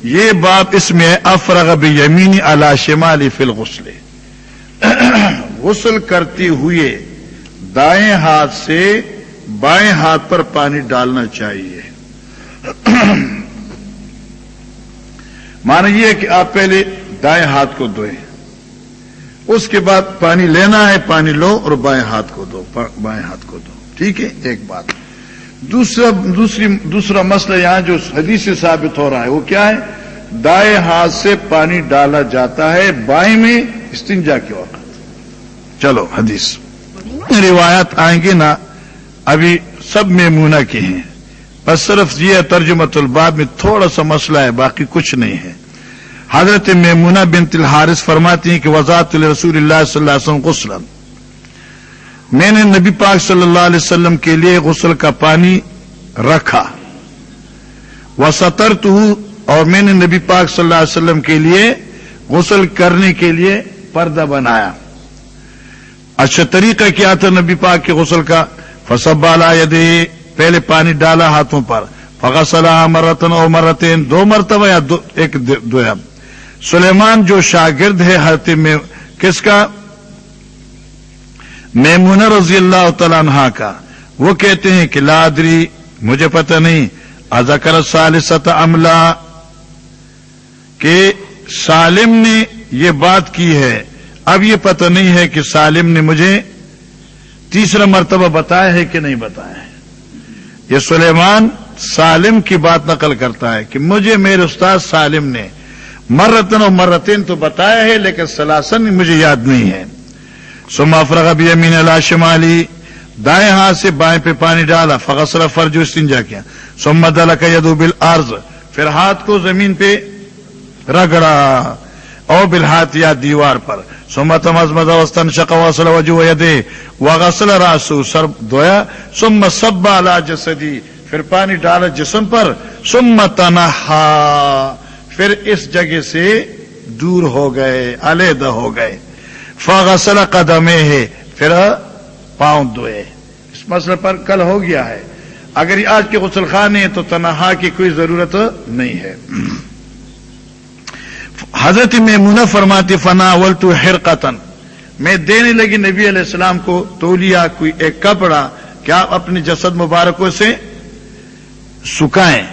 یہ بات اس میں افرغ یمینی علا شمالی فل غسل غسل کرتے ہوئے دائیں ہاتھ سے بائیں ہاتھ پر پانی ڈالنا چاہیے۔ مانا یہ کہ آپ پہلے دائیں ہاتھ کو دھوئیں۔ اس کے بعد پانی لینا ہے، پانی لو اور بائیں ہاتھ کو دو بائیں ہاتھ کو دو ٹھیک ہے؟ ایک بات۔ دوسرا، دوسری، دوسرا مسئلہ یہاں جو حدیث سے ثابت ہو رہا ہے، وہ کیا ہے؟ دائیں ہاتھ سے پانی ڈالا جاتا ہے، بائیں میں استنجا کے وقت چلو، حدیث۔ روایات آئیں گے نا، ابھی سب میمونہ کے ہیں۔ بس صرف یہ ترجمت الباب میں تھوڑا سا مسئلہ ہے، باقی کچھ نہیں ہے۔ حضرت میمونہ بن الحارث فرماتی ہیں کہ وضاحت رسول اللہ صلی اللہ علیہ وسلم غسل میں نے نبی پاک صلی اللہ علیہ وسلم کے لیے غسل کا پانی رکھا۔ وہ ستر اور میں نے نبی پاک صلی اللہ علیہ وسلم کے لیے غسل کرنے کے لیے پردہ بنایا۔ اچھا طریقہ کیا تھا نبی پاک کے غسل کا؟ فصب بالا دے پہلے پانی ڈالا ہاتھوں پر۔ فغسلا مرتن اور مرتین۔ دو مرتبہ یا دو ایک دو سلیمان جو شاگرد ہے حضرت میں کس کا؟ میمون رضی اللہ تعالیٰ عنہ کا۔ وہ کہتے ہیں کہ لادری، مجھے پتہ نہیں۔ ازکر سالست عملہ کہ سالم نے یہ بات کی ہے۔ اب یہ پتہ نہیں ہے کہ سالم نے مجھے تیسرا مرتبہ بتایا ہے کہ نہیں بتایا ہے۔ یہ سلیمان سالم کی بات نقل کرتا ہے کہ مجھے میرے استاد سالم نے مرتن اور مرتن تو بتایا ہے، لیکن سلاسن مجھے یاد نہیں ہے۔ سما فرغ ابھی امین اللہ شمالی دائیں ہاتھ سے بائیں پہ پانی ڈالا فغسر فرج استنجا کیا۔ سمت اللہ کا یدو بل عرض پھر ہاتھ کو زمین پہ رگڑا، او بل ہاتھ یا دیوار پر۔ سمت مزمد وسطن شقا وجو وغسل راسو سر دھویا سم سب الا جسدی، پھر پانی ڈالا جسم پر سمت نہا پھر اس جگہ سے دور ہو گئے، علیحدہ ہو گئے۔ فاغسل قدمے ہے پھر پاؤں دھوئے اس مسئلے پر کل ہو گیا ہے۔ اگر یہ آج کے غسل خانے تو تنہا کی کوئی ضرورت نہیں ہے۔ حضرت میں فرماتی فنا ولٹو ہر میں دینے لگی نبی علیہ السلام کو تولیا کوئی ایک کپڑا کیا اپنے جسد مبارکوں سے سکھائیں۔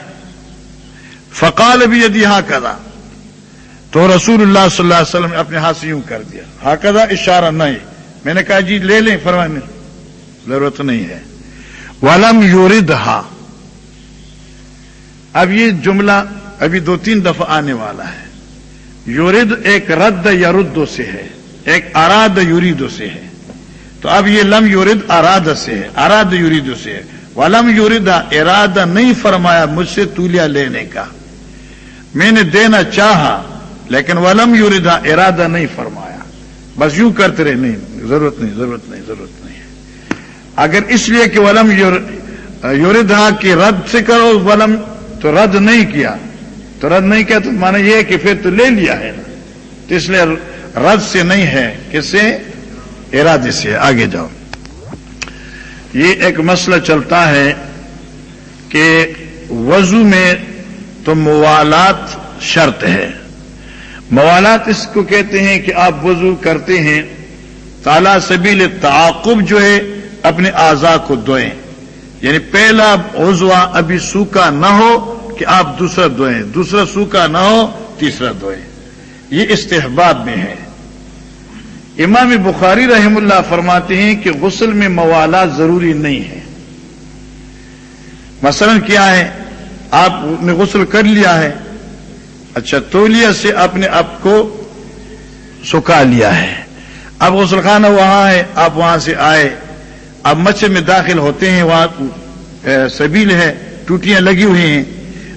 فقال بھی یدی ہاں کرا تو رسول اللہ صلی اللہ علیہ وسلم نے اپنے ہاتھ سے یوں کر دیا۔ ہاکدہ اشارہ نہیں۔ میں نے کہا جی لے لیں۔ فرمانے ضرورت نہیں ہے۔ والم یورد اب یہ جملہ ابھی دو تین دفعہ آنے والا ہے۔ یورد ایک رد یاردو سے ہے، ایک اراد یوریدو سے ہے۔ تو اب یہ لم یورد اراد سے ہے، اراد یوریدو سے ہے۔ ولم یورد ارادہ نہیں فرمایا مجھ سے تولیا لینے کا۔ میں نے دینا چاہا، لیکن ولم یوردا ارادہ نہیں فرمایا۔ بس یوں کرتے رہے، نہیں، ضرورت نہیں ضرورت نہیں ضرورت نہیں اگر اس لیے کہ ولم یوردھا کی رد سے کرو، ولم تو رد نہیں کیا۔ تو رد نہیں کیا تو مانا یہ کہ پھر تو لے لیا ہے۔ نا تو اس لیے رد سے نہیں ہے کس سے ارادے سے آگے جاؤ۔ یہ ایک مسئلہ چلتا ہے کہ وضو میں تو موالات شرط ہے۔ موالات اس کو کہتے ہیں کہ آپ وضو کرتے ہیں تالا سبیل تعاقب جو ہے اپنے اعضا کو دوئیں۔ یعنی پہلا عضوا ابھی سوکھا نہ ہو کہ آپ دوسرا دوئیں۔ دوسرا سوکھا نہ ہو، تیسرا دوئیں۔ یہ استحباب میں ہے۔ امام بخاری رحم اللہ فرماتے ہیں کہ غسل میں موالات ضروری نہیں ہے۔ مثلا کیا ہے؟ آپ نے غسل کر لیا ہے۔ اچھا تولیہ سے اپنے آپ کو سکھا لیا ہے۔ اب غسل خانہ وہاں ہے، آپ وہاں سے آئے۔ اب مچھر میں داخل ہوتے ہیں، وہاں سبیل ہے، ٹوٹیاں لگی ہوئی ہیں۔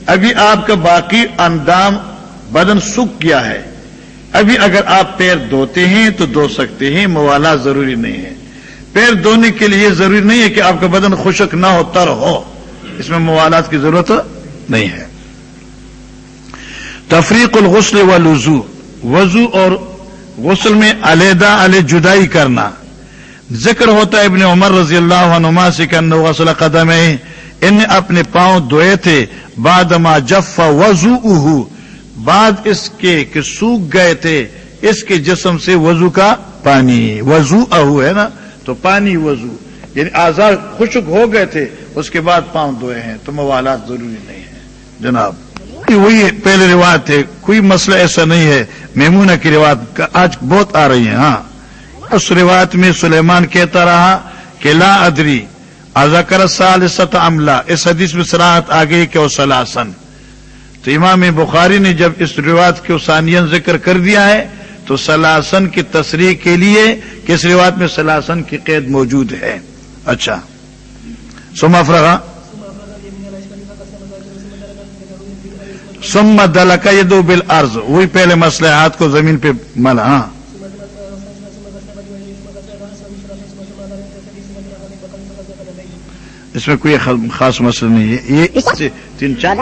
ابھی آپ کا باقی اندام بدن سکھ گیا ہے۔ ابھی اگر آپ پیر دھوتے ہیں تو دھو سکتے ہیں موالات ضروری نہیں ہے۔ پیر دھونے کے لیے ضروری نہیں ہے کہ آپ کا بدن خشک نہ ہو تر ہو اس میں موالات کی ضرورت نہیں ہے۔ تفریق الغسل و لزو وضو اور غسل میں علیحدہ علیہ جدائی کرنا۔ ذکر ہوتا ہے ابن عمر رضی اللہ عنما سے کہ غسل قدم ہے ان نے اپنے پاؤں دھوئے تھے۔ بعد ما جف وضو بعد اس کے کہ سوکھ گئے تھے۔ اس کے جسم سے وضو کا پانی وضو اہو ہے نا؟ تو پانی وضو یعنی آزاد خشک ہو گئے تھے، اس کے بعد پاؤں دھوئے ہیں۔ تو موالات ضروری نہیں ہے جناب، وہی پہلے روایت ہے کوئی مسئلہ ایسا نہیں ہے۔ میمونہ کی روایت آج بہت آ رہی ہے ہاں۔ اس روایت میں سلیمان کہتا رہا کہ لا ادری ازکر سالست عملہ اس حدیث میں سراحت آ گئی کہ وہ سلاسن تو امام بخاری نے جب اس روایت کے اسانین ذکر کر دیا ہے، تو سلاسن کی تصریح کے لیے کس روایت میں سلاسن کی قید موجود ہے؟ اچھا۔ سما فرغا سم دل کا یہ دو بل وہی پہلے مسئلہ ہاتھ کو زمین پہ ملا ہاں۔ اس میں کوئی خاص مسئلہ نہیں ہے۔ یہ تین چار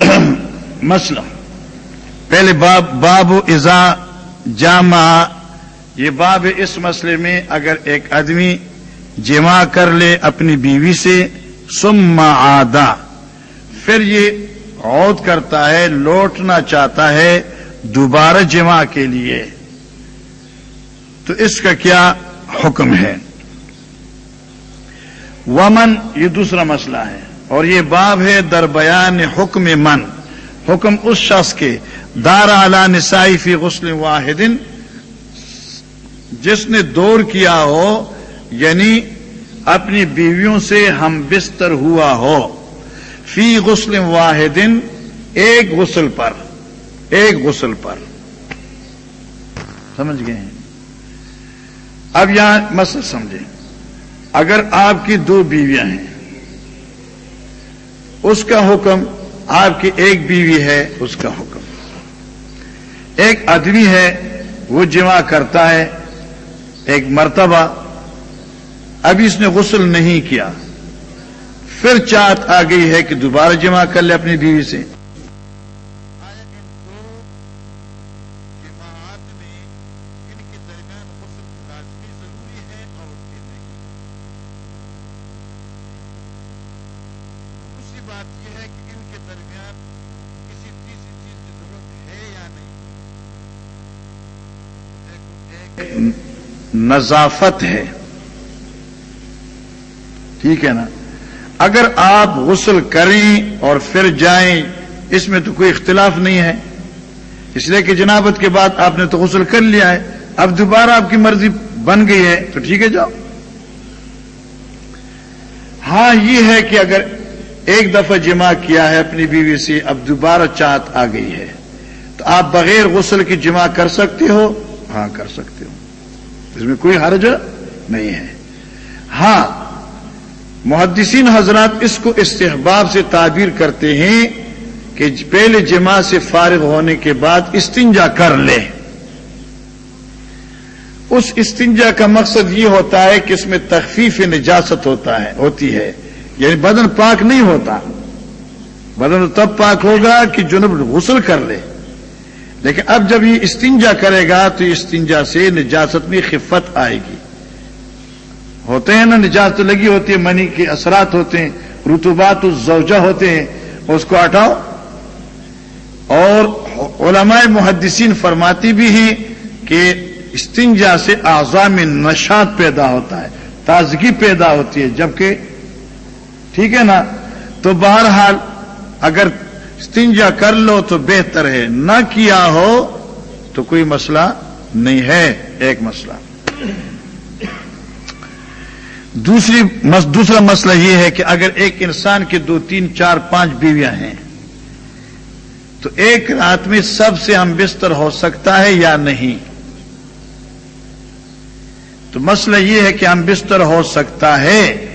مسئلہ۔ پہلے باب باب ازا جامع۔ یہ باب اس مسئلے میں اگر ایک آدمی جمع کر لے اپنی بیوی سے سم آدا پھر یہ عود کرتا ہے، لوٹنا چاہتا ہے دوبارہ جمع کے لیے۔ تو اس کا کیا حکم ہے؟ ومن، یہ دوسرا مسئلہ ہے۔ اور یہ باب ہے در بیان حکم من۔ حکم اس شخص کے۔ دار اعلی نسائی فی غسل واحد۔ جس نے دور کیا ہو یعنی اپنی بیویوں سے ہم بستر ہوا ہو۔ فی غسل واحد، ایک غسل پر۔ ایک غسل پر۔ سمجھ گئے ہیں؟ اب یہاں مسئلہ سمجھیں۔ اگر آپ کی دو بیویاں ہیں، اس کا حکم آپ کی ایک بیوی ہے، اس کا حکم۔ ایک آدمی ہے، وہ جمع کرتا ہے، ایک مرتبہ ابھی اس نے غسل نہیں کیا۔ پھر چاہت آ گئی ہے کہ دوبارہ جمع کر لے اپنی بیوی سے۔ نظافت ہے۔ ٹھیک ہے نا؟ اگر آپ غسل کریں اور پھر جائیں، اس میں تو کوئی اختلاف نہیں ہے۔ اس لیے کہ جنابت کے بعد آپ نے تو غسل کر لیا ہے۔ اب دوبارہ آپ کی مرضی بن گئی ہے، تو ٹھیک ہے، جاؤ۔ ہاں یہ ہے کہ اگر ایک دفعہ جمع کیا ہے اپنی بیوی سے، اب دوبارہ چاہت آ گئی ہے۔ تو آپ بغیر غسل کی جمع کر سکتے ہو؟ ہاں کر سکتے ہو۔ اس میں کوئی حرج نہیں ہے۔ ہاں محدثین حضرات اس کو استحباب سے تعبیر کرتے ہیں کہ پہلے جمع سے فارغ ہونے کے بعد استنجا کر لے۔ اس استنجا کا مقصد یہ ہوتا ہے کہ اس میں تخفیف نجاست ہوتا ہے، ہوتی ہے۔ یعنی بدن پاک نہیں ہوتا۔ بدن تب پاک ہوگا کہ جنب غسل کر لے۔ لیکن اب جب یہ استنجا کرے گا تو استنجا سے نجاست میں خفت آئے گی۔ ہوتے ہیں نا، نجاست لگی ہوتی ہے، منی کے اثرات ہوتے ہیں رتوبات الزوجہ ہوتے ہیں، اس کو ہٹاؤ۔ اور علماء محدثین فرماتی بھی ہیں کہ استنجا سے اعضاء میں نشات پیدا ہوتا ہے، تازگی پیدا ہوتی ہے۔ جبکہ ٹھیک ہے نا، تو بہرحال اگر استنجا کر لو تو بہتر ہے۔ نہ کیا ہو تو کوئی مسئلہ نہیں ہے۔ ایک مسئلہ۔ دوسری دوسرا مسئلہ یہ ہے کہ اگر ایک انسان کے دو، تین، چار، پانچ بیویاں ہیں، تو ایک رات میں سب سے ہم بستر ہو سکتا ہے یا نہیں؟ تو مسئلہ یہ ہے کہ ہم بستر ہو سکتا ہے،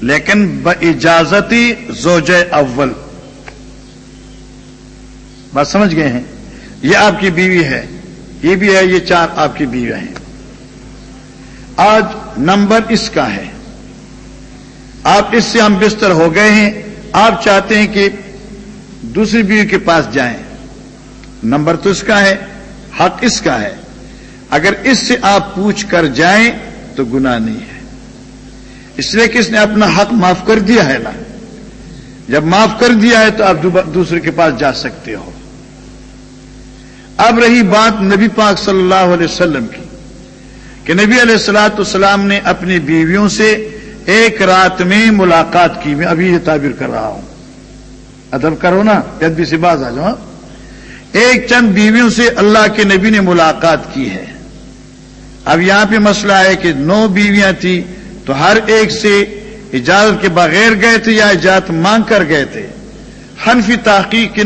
لیکن اجازتی زوج اول۔ بات سمجھ گئے ہیں؟ یہ آپ کی بیوی ہے، یہ بھی ہے، یہ چار آپ کی بیوی ہیں۔ آج نمبر اس کا ہے۔ آپ اس سے ہم بستر ہو گئے ہیں۔ آپ چاہتے ہیں کہ دوسری بیوی کے پاس جائیں۔ نمبر تو اس کا ہے، حق اس کا ہے۔ اگر اس سے آپ پوچھ کر جائیں تو گناہ نہیں ہے۔ اس لیے کہ اس نے اپنا حق معاف کر دیا ہے نا۔ جب معاف کر دیا ہے تو آپ دوسرے کے پاس جا سکتے ہو۔ اب رہی بات نبی پاک صلی اللہ علیہ وسلم کی کہ نبی علیہ السلاۃ والسلام نے اپنی بیویوں سے ایک رات میں ملاقات کی میں ابھی یہ تعبیر کر رہا ہوں۔ ادب کرو نا، جد بھی سی باز آ جاؤ۔ ایک چند بیویوں سے اللہ کے نبی نے ملاقات کی ہے۔ اب یہاں پہ مسئلہ ہے کہ نو بیویاں تھیں تو ہر ایک سے اجازت کے بغیر گئے تھے یا اجازت مانگ کر گئے تھے؟ حنفی تحقیق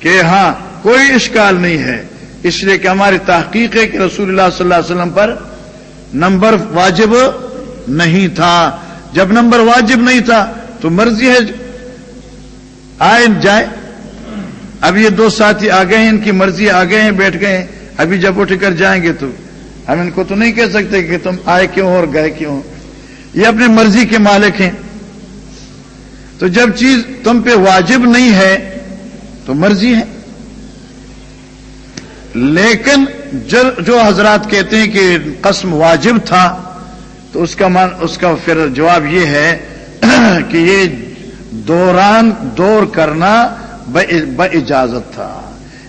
کہ ہاں کوئی اشکال نہیں ہے۔ اس لیے کہ ہماری تحقیق ہے کہ رسول اللہ صلی اللہ علیہ وسلم پر نمبر واجب نہیں تھا۔ جب نمبر واجب نہیں تھا تو مرضی ہے۔ آئے، جائے۔ اب یہ دو ساتھی آ گئے ہیں، ان کی مرضی آ گئے ہیں، بیٹھ گئے ہیں۔ ابھی جب اٹھ کر جائیں گے تو۔ ہم ان کو تو نہیں کہہ سکتے کہ تم آئے کیوں اور گئے کیوں۔ یہ اپنی مرضی کے مالک ہیں۔ تو جب چیز تم پہ واجب نہیں ہے تو مرضی ہے۔ لیکن جو حضرات کہتے ہیں کہ قسم واجب تھا، تو اس کا مان اس کا پھر جواب یہ ہے کہ یہ دوران دور کرنا ب اجازت تھا۔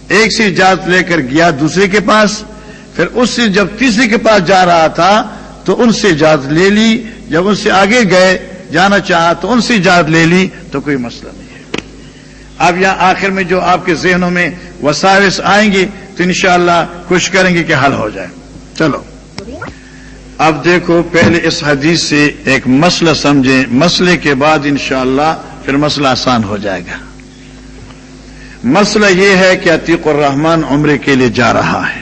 ایک سے اجازت لے کر گیا دوسرے کے پاس، پھر اس سے جب تیسرے کے پاس جا رہا تھا، تو ان سے اجازت لے لی۔ جب ان سے آگے گئے، جانا چاہا، تو ان سے اجازت لے لی، تو کوئی مسئلہ نہیں ہے۔ اب یہاں آخر میں جو آپ کے ذہنوں میں وسائس آئیں گے تو انشاءاللہ کچھ کریں گے کہ حل ہو جائے۔ چلو۔ اب دیکھو، پہلے اس حدیث سے ایک مسئلہ سمجھیں۔ مسئلے کے بعد انشاءاللہ پھر مسئلہ آسان ہو جائے گا۔ مسئلہ یہ ہے کہ عتیق الرحمان عمرے کے لیے جا رہا ہے۔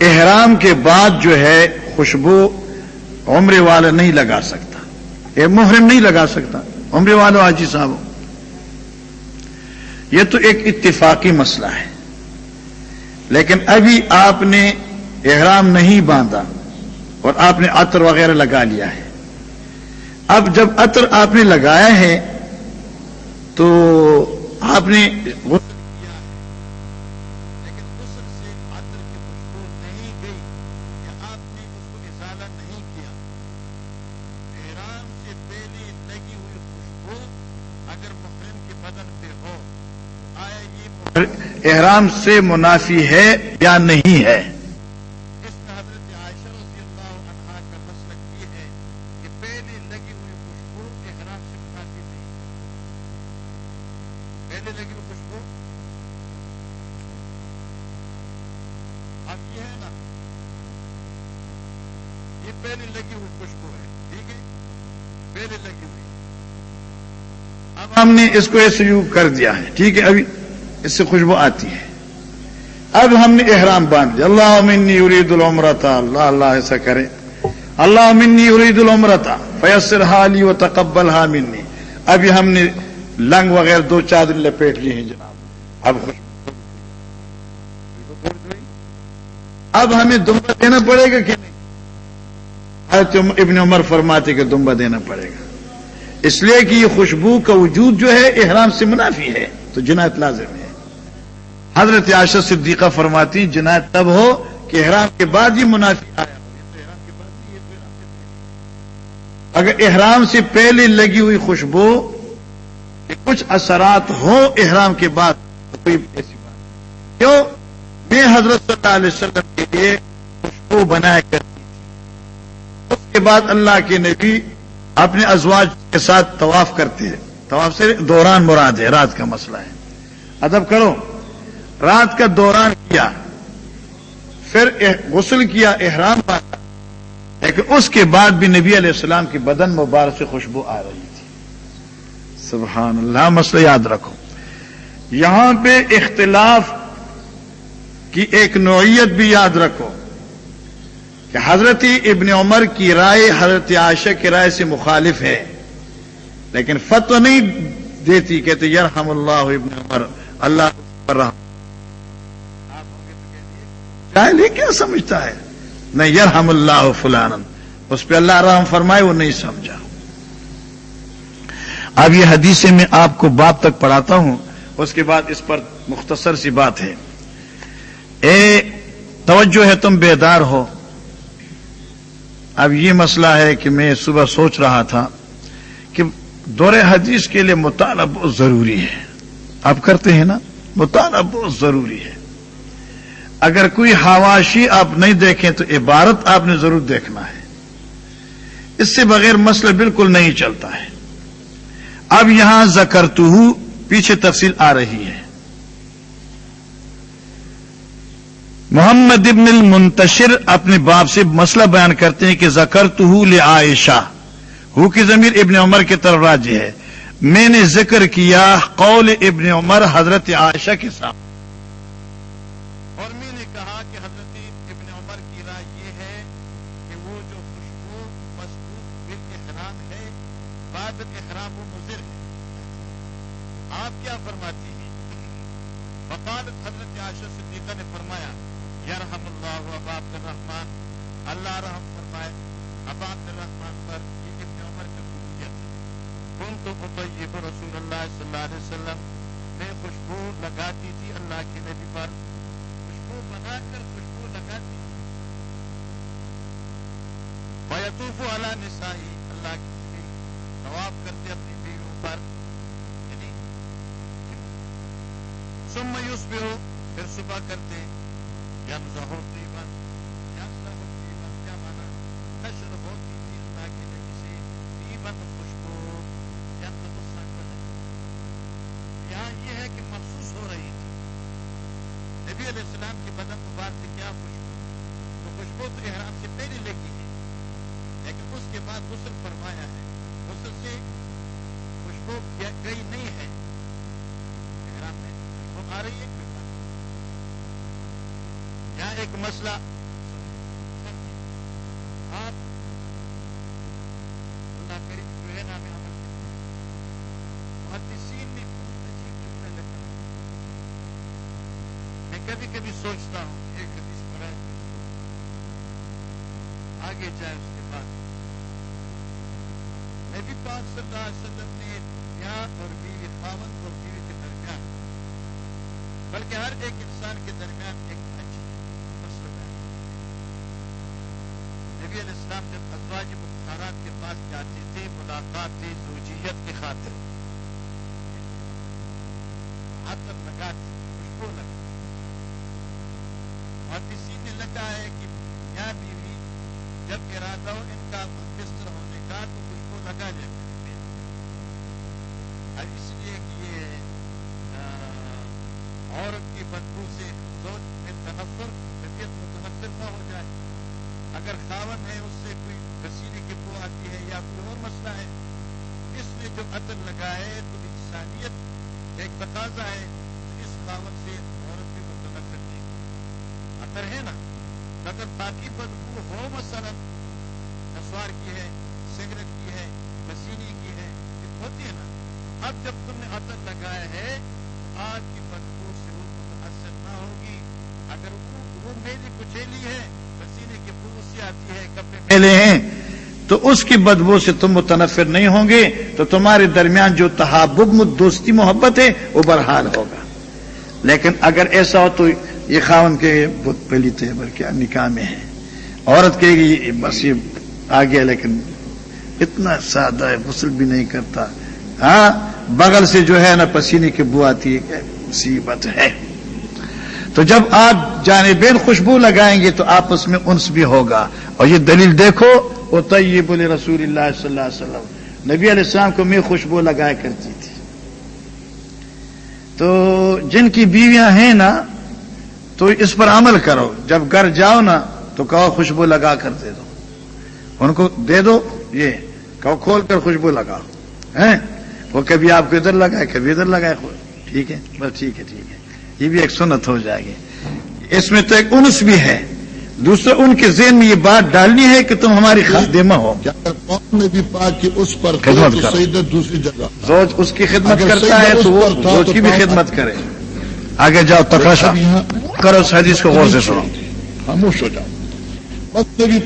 احرام کے بعد جو ہے خوشبو عمرے والا نہیں لگا سکتا۔ یہ محرم نہیں لگا سکتا۔ عمرے والوں آجی صاحب یہ تو ایک اتفاقی مسئلہ ہے۔ لیکن ابھی آپ نے احرام نہیں باندھا اور آپ نے عطر وغیرہ لگا لیا ہے۔ اب جب عطر آپ نے لگایا ہے تو آپ نے ہے ٹھیک ہے؟ پہلے لگی ہوئی۔ ہم نے اس کو ایسے یوں کر دیا ہے۔ ٹھیک ہے؟ ابھی اس سے خوشبو آتی ہے۔ اب ہم نے احرام باندھ دیا اللہ منی ارید العمرتا اللہ اللہ ایسا کرے۔ اللہ منی ارید العمرتا فیسر حالی و تقبل ہا منی ابھی ہم نے لنگ وغیرہ دو چادر لپیٹ لی ہیں جناب۔ اب اب ہمیں دمبا دینا پڑے گا کہ نہیں؟ حضرت ابن عمر فرماتے کہ دمبا دینا پڑے گا۔ اس لیے کہ یہ خوشبو کا وجود جو ہے، احرام سے منافی ہے۔ تو جنایت لازم ہے۔ حضرت عاشق صدیقہ فرماتی جنایت تب ہو کہ احرام کے بعد ہی منافی آیا اگر احرام سے پہلے لگی ہوئی خوشبو کہ کچھ اثرات ہوں احرام کے بعد تو کوئی ایسی بات کیوں؟ میں حضرت صلی اللہ علیہ وسلم کے لیے خوشبو بنایا کرتی اس کے بعد اللہ کے نبی اپنے ازواج کے ساتھ طواف کرتے ہیں۔ طواف سے دوران مراد ہے، رات کا مسئلہ ہے۔ ادب کرو۔ رات کا دوران کیا، پھر غسل کیا، احرام پایا۔ لیکن اس کے بعد بھی نبی علیہ السلام کی بدن مبارک سے خوشبو آ رہی تھی۔ سبحان اللہ، مسئلہ یاد رکھو۔ یہاں پہ اختلاف کی ایک نوعیت بھی یاد رکھو کہ حضرت ابن عمر کی رائے حضرت عائشہ کی رائے سے مخالف ہے۔ لیکن فتو نہیں دیتی کہتے یرحم اللہ ابن عمر، اللہ پر کیا سمجھتا ہے؟ نہیں، یرحم اللہ فلان اس پہ اللہ رحم فرمائے، وہ نہیں سمجھا۔ اب یہ حدیثیں میں آپ کو باپ تک پڑھاتا ہوں۔ اس کے بعد اس پر مختصر سی بات ہے۔ اے، توجہ ہے، تم بیدار ہو۔ اب یہ مسئلہ ہے کہ میں صبح سوچ رہا تھا کہ دور حدیث کے لیے مطالعہ بہت ضروری ہے۔ آپ کرتے ہیں نا؟ مطالعہ بہت ضروری ہے۔ اگر کوئی حواشی آپ نہیں دیکھیں تو عبارت آپ نے ضرور دیکھنا ہے۔ اس سے بغیر مسئلہ بالکل نہیں چلتا ہے۔ اب یہاں زکرتو پیچھے تفصیل آ رہی ہے۔ محمد ابن المنتشر اپنے باپ سے مسئلہ بیان کرتے ہیں کہ زکرت لے عائشہ ہو کی ضمیر ابن عمر کی طرف راج ہے۔ میں نے ذکر کیا قول ابن عمر حضرت عائشہ کے ساتھ انسان کے درمیان ایک نبی علیہ السلام جب ازواج مختارات کے پاس جاتے تھے، ملاقات تھی زوجیت کی خاطر۔ ہاتھ لگا خوشبو لگا اور کسی نے لگا ہے کہ یا بیوی جب ارادہ ہو ان کا بستر ہونے کا تو خوشبو لگا جائے۔ جو عطر لگا ہے تو انسانیت ایک تقاضا ہے اس خاون سے عورت بھی متنفر نہیں عطر ہے نا؟ اگر باقی بدبو ہو مثلا، نسوار کی ہے، سگریٹ کی ہے، پسینے کی ہے، یہ ہوتی ہے نا؟ اب جب تم نے عطر لگایا ہے آج کی بدبو سے وہ متاثر نہ ہوگی۔ اگر وہ میری کچیلی ہے، پسینے کی بو سے آتی ہے، کپڑے میلے ہیں۔ تو اس کی بدبو سے تم متنفر نہیں ہوں گے، تو تمہارے درمیان جو تحابب دوستی، محبت ہے، وہ برحال ہوگا۔ لیکن اگر ایسا ہو تو یہ خاون کے بت پہلی تھے کیا نکاح میں ہے عورت کہے گی بس یہ آ گیا لیکن اتنا سادہ ہے، غسل بھی نہیں کرتا۔ ہاں بغل سے جو ہے نا، پسینے کی بو آتی ہے مصیبت ہے۔ تو جب آپ جانبین خوشبو لگائیں گے تو آپس میں انس بھی ہوگا۔ اور یہ دلیل دیکھو وہ طیب رسول اللہ صلی اللہ علیہ وسلم۔ نبی علیہ السلام کو میں خوشبو لگایا کرتی تھی۔ تو جن کی بیویاں ہیں نا، تو اس پر عمل کرو۔ جب گھر جاؤ نا، تو کہو خوشبو لگا کر دے دو۔ ان کو دے دو، یہ کہو کھول کر خوشبو لگاؤ۔ وہ کبھی آپ کو ادھر لگائے، کبھی ادھر لگائے۔ ٹھیک ہے، بس ٹھیک ہے ٹھیک ہے۔ یہ بھی ایک سنت ہو جائے گی۔ اس میں تو ایک انس بھی ہے۔ دوسرا ان کے ذہن میں یہ بات ڈالنی ہے کہ تم ہماری خادمہ ہو۔ نے بھی کہ اس پر خدمت دوسری جگہ۔ روز اس کی خدمت کرتا ہے تو وہ روز کی بھی خدمت کرے۔ آگے جاؤ تکراشا کرو اس حدیث کو غور سے سنو۔ خاموش ہو جاؤ۔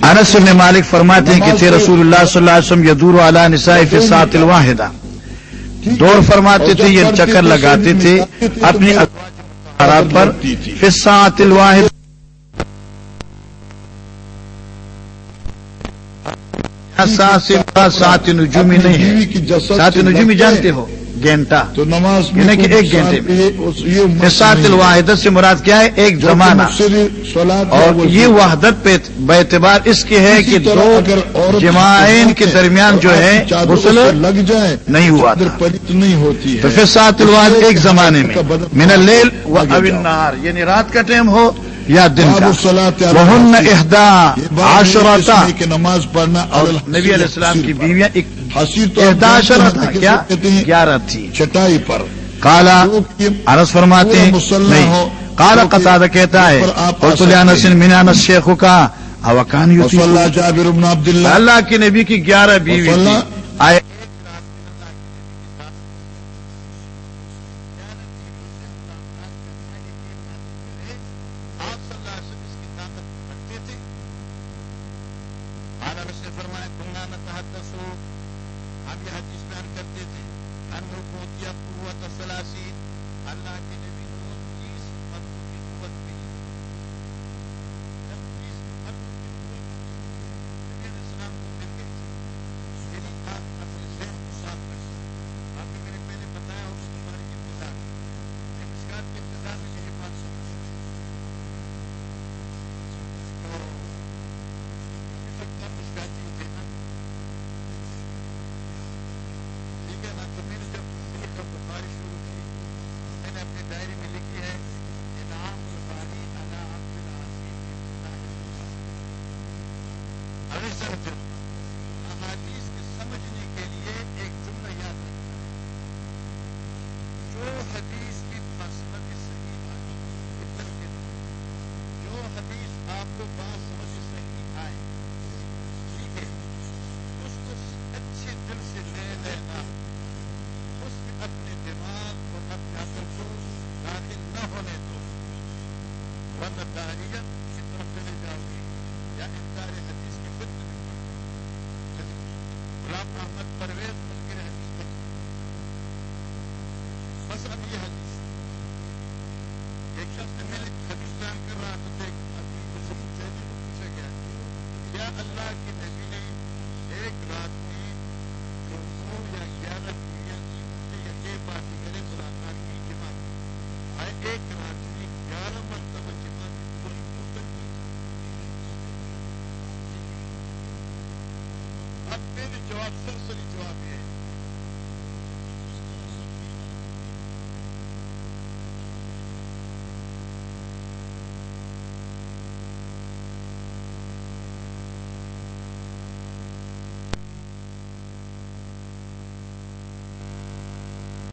انس نے مالک فرماتے ہیں کہ تھے رسول اللہ صلی اللہ علیہ وسلم یدور علی نسائی فی سات الواحدہ۔ دور فرماتے تھے یہ چکر لگاتے تھے اپنی پر فی سات الواحد سات نجومی نہیں ہے۔ سات نجومی جانتے ہو گھنٹہ۔ تو نماز یعنی کہ ایک گھنٹے میں۔ سات الواحدت سے مراد کیا ہے؟ ایک زمانہ۔ اور یہ وحدت پہ اعتبار اس کے ہے کہ دو جماعین کے درمیان جو ہے غسل لگ جائے نہیں ہوا نہیں ہوتی تو پھر سات الواحد ایک زمانے میں۔ من اللیل و النہار۔ یعنی رات کا ٹائم ہو یا دن کا۔ احدا عشرتا۔ نماز پڑھنا نبی علیہ السلام کی بیویاں کیا؟ گیارہ تھی۔ چٹائی پر۔ کالا عرض فرماتے ہیں نہیں۔ کالا قطع کہتا ہے انس شیخ۔ کا اوکان اللہ کے نبی کی گیارہ بیوی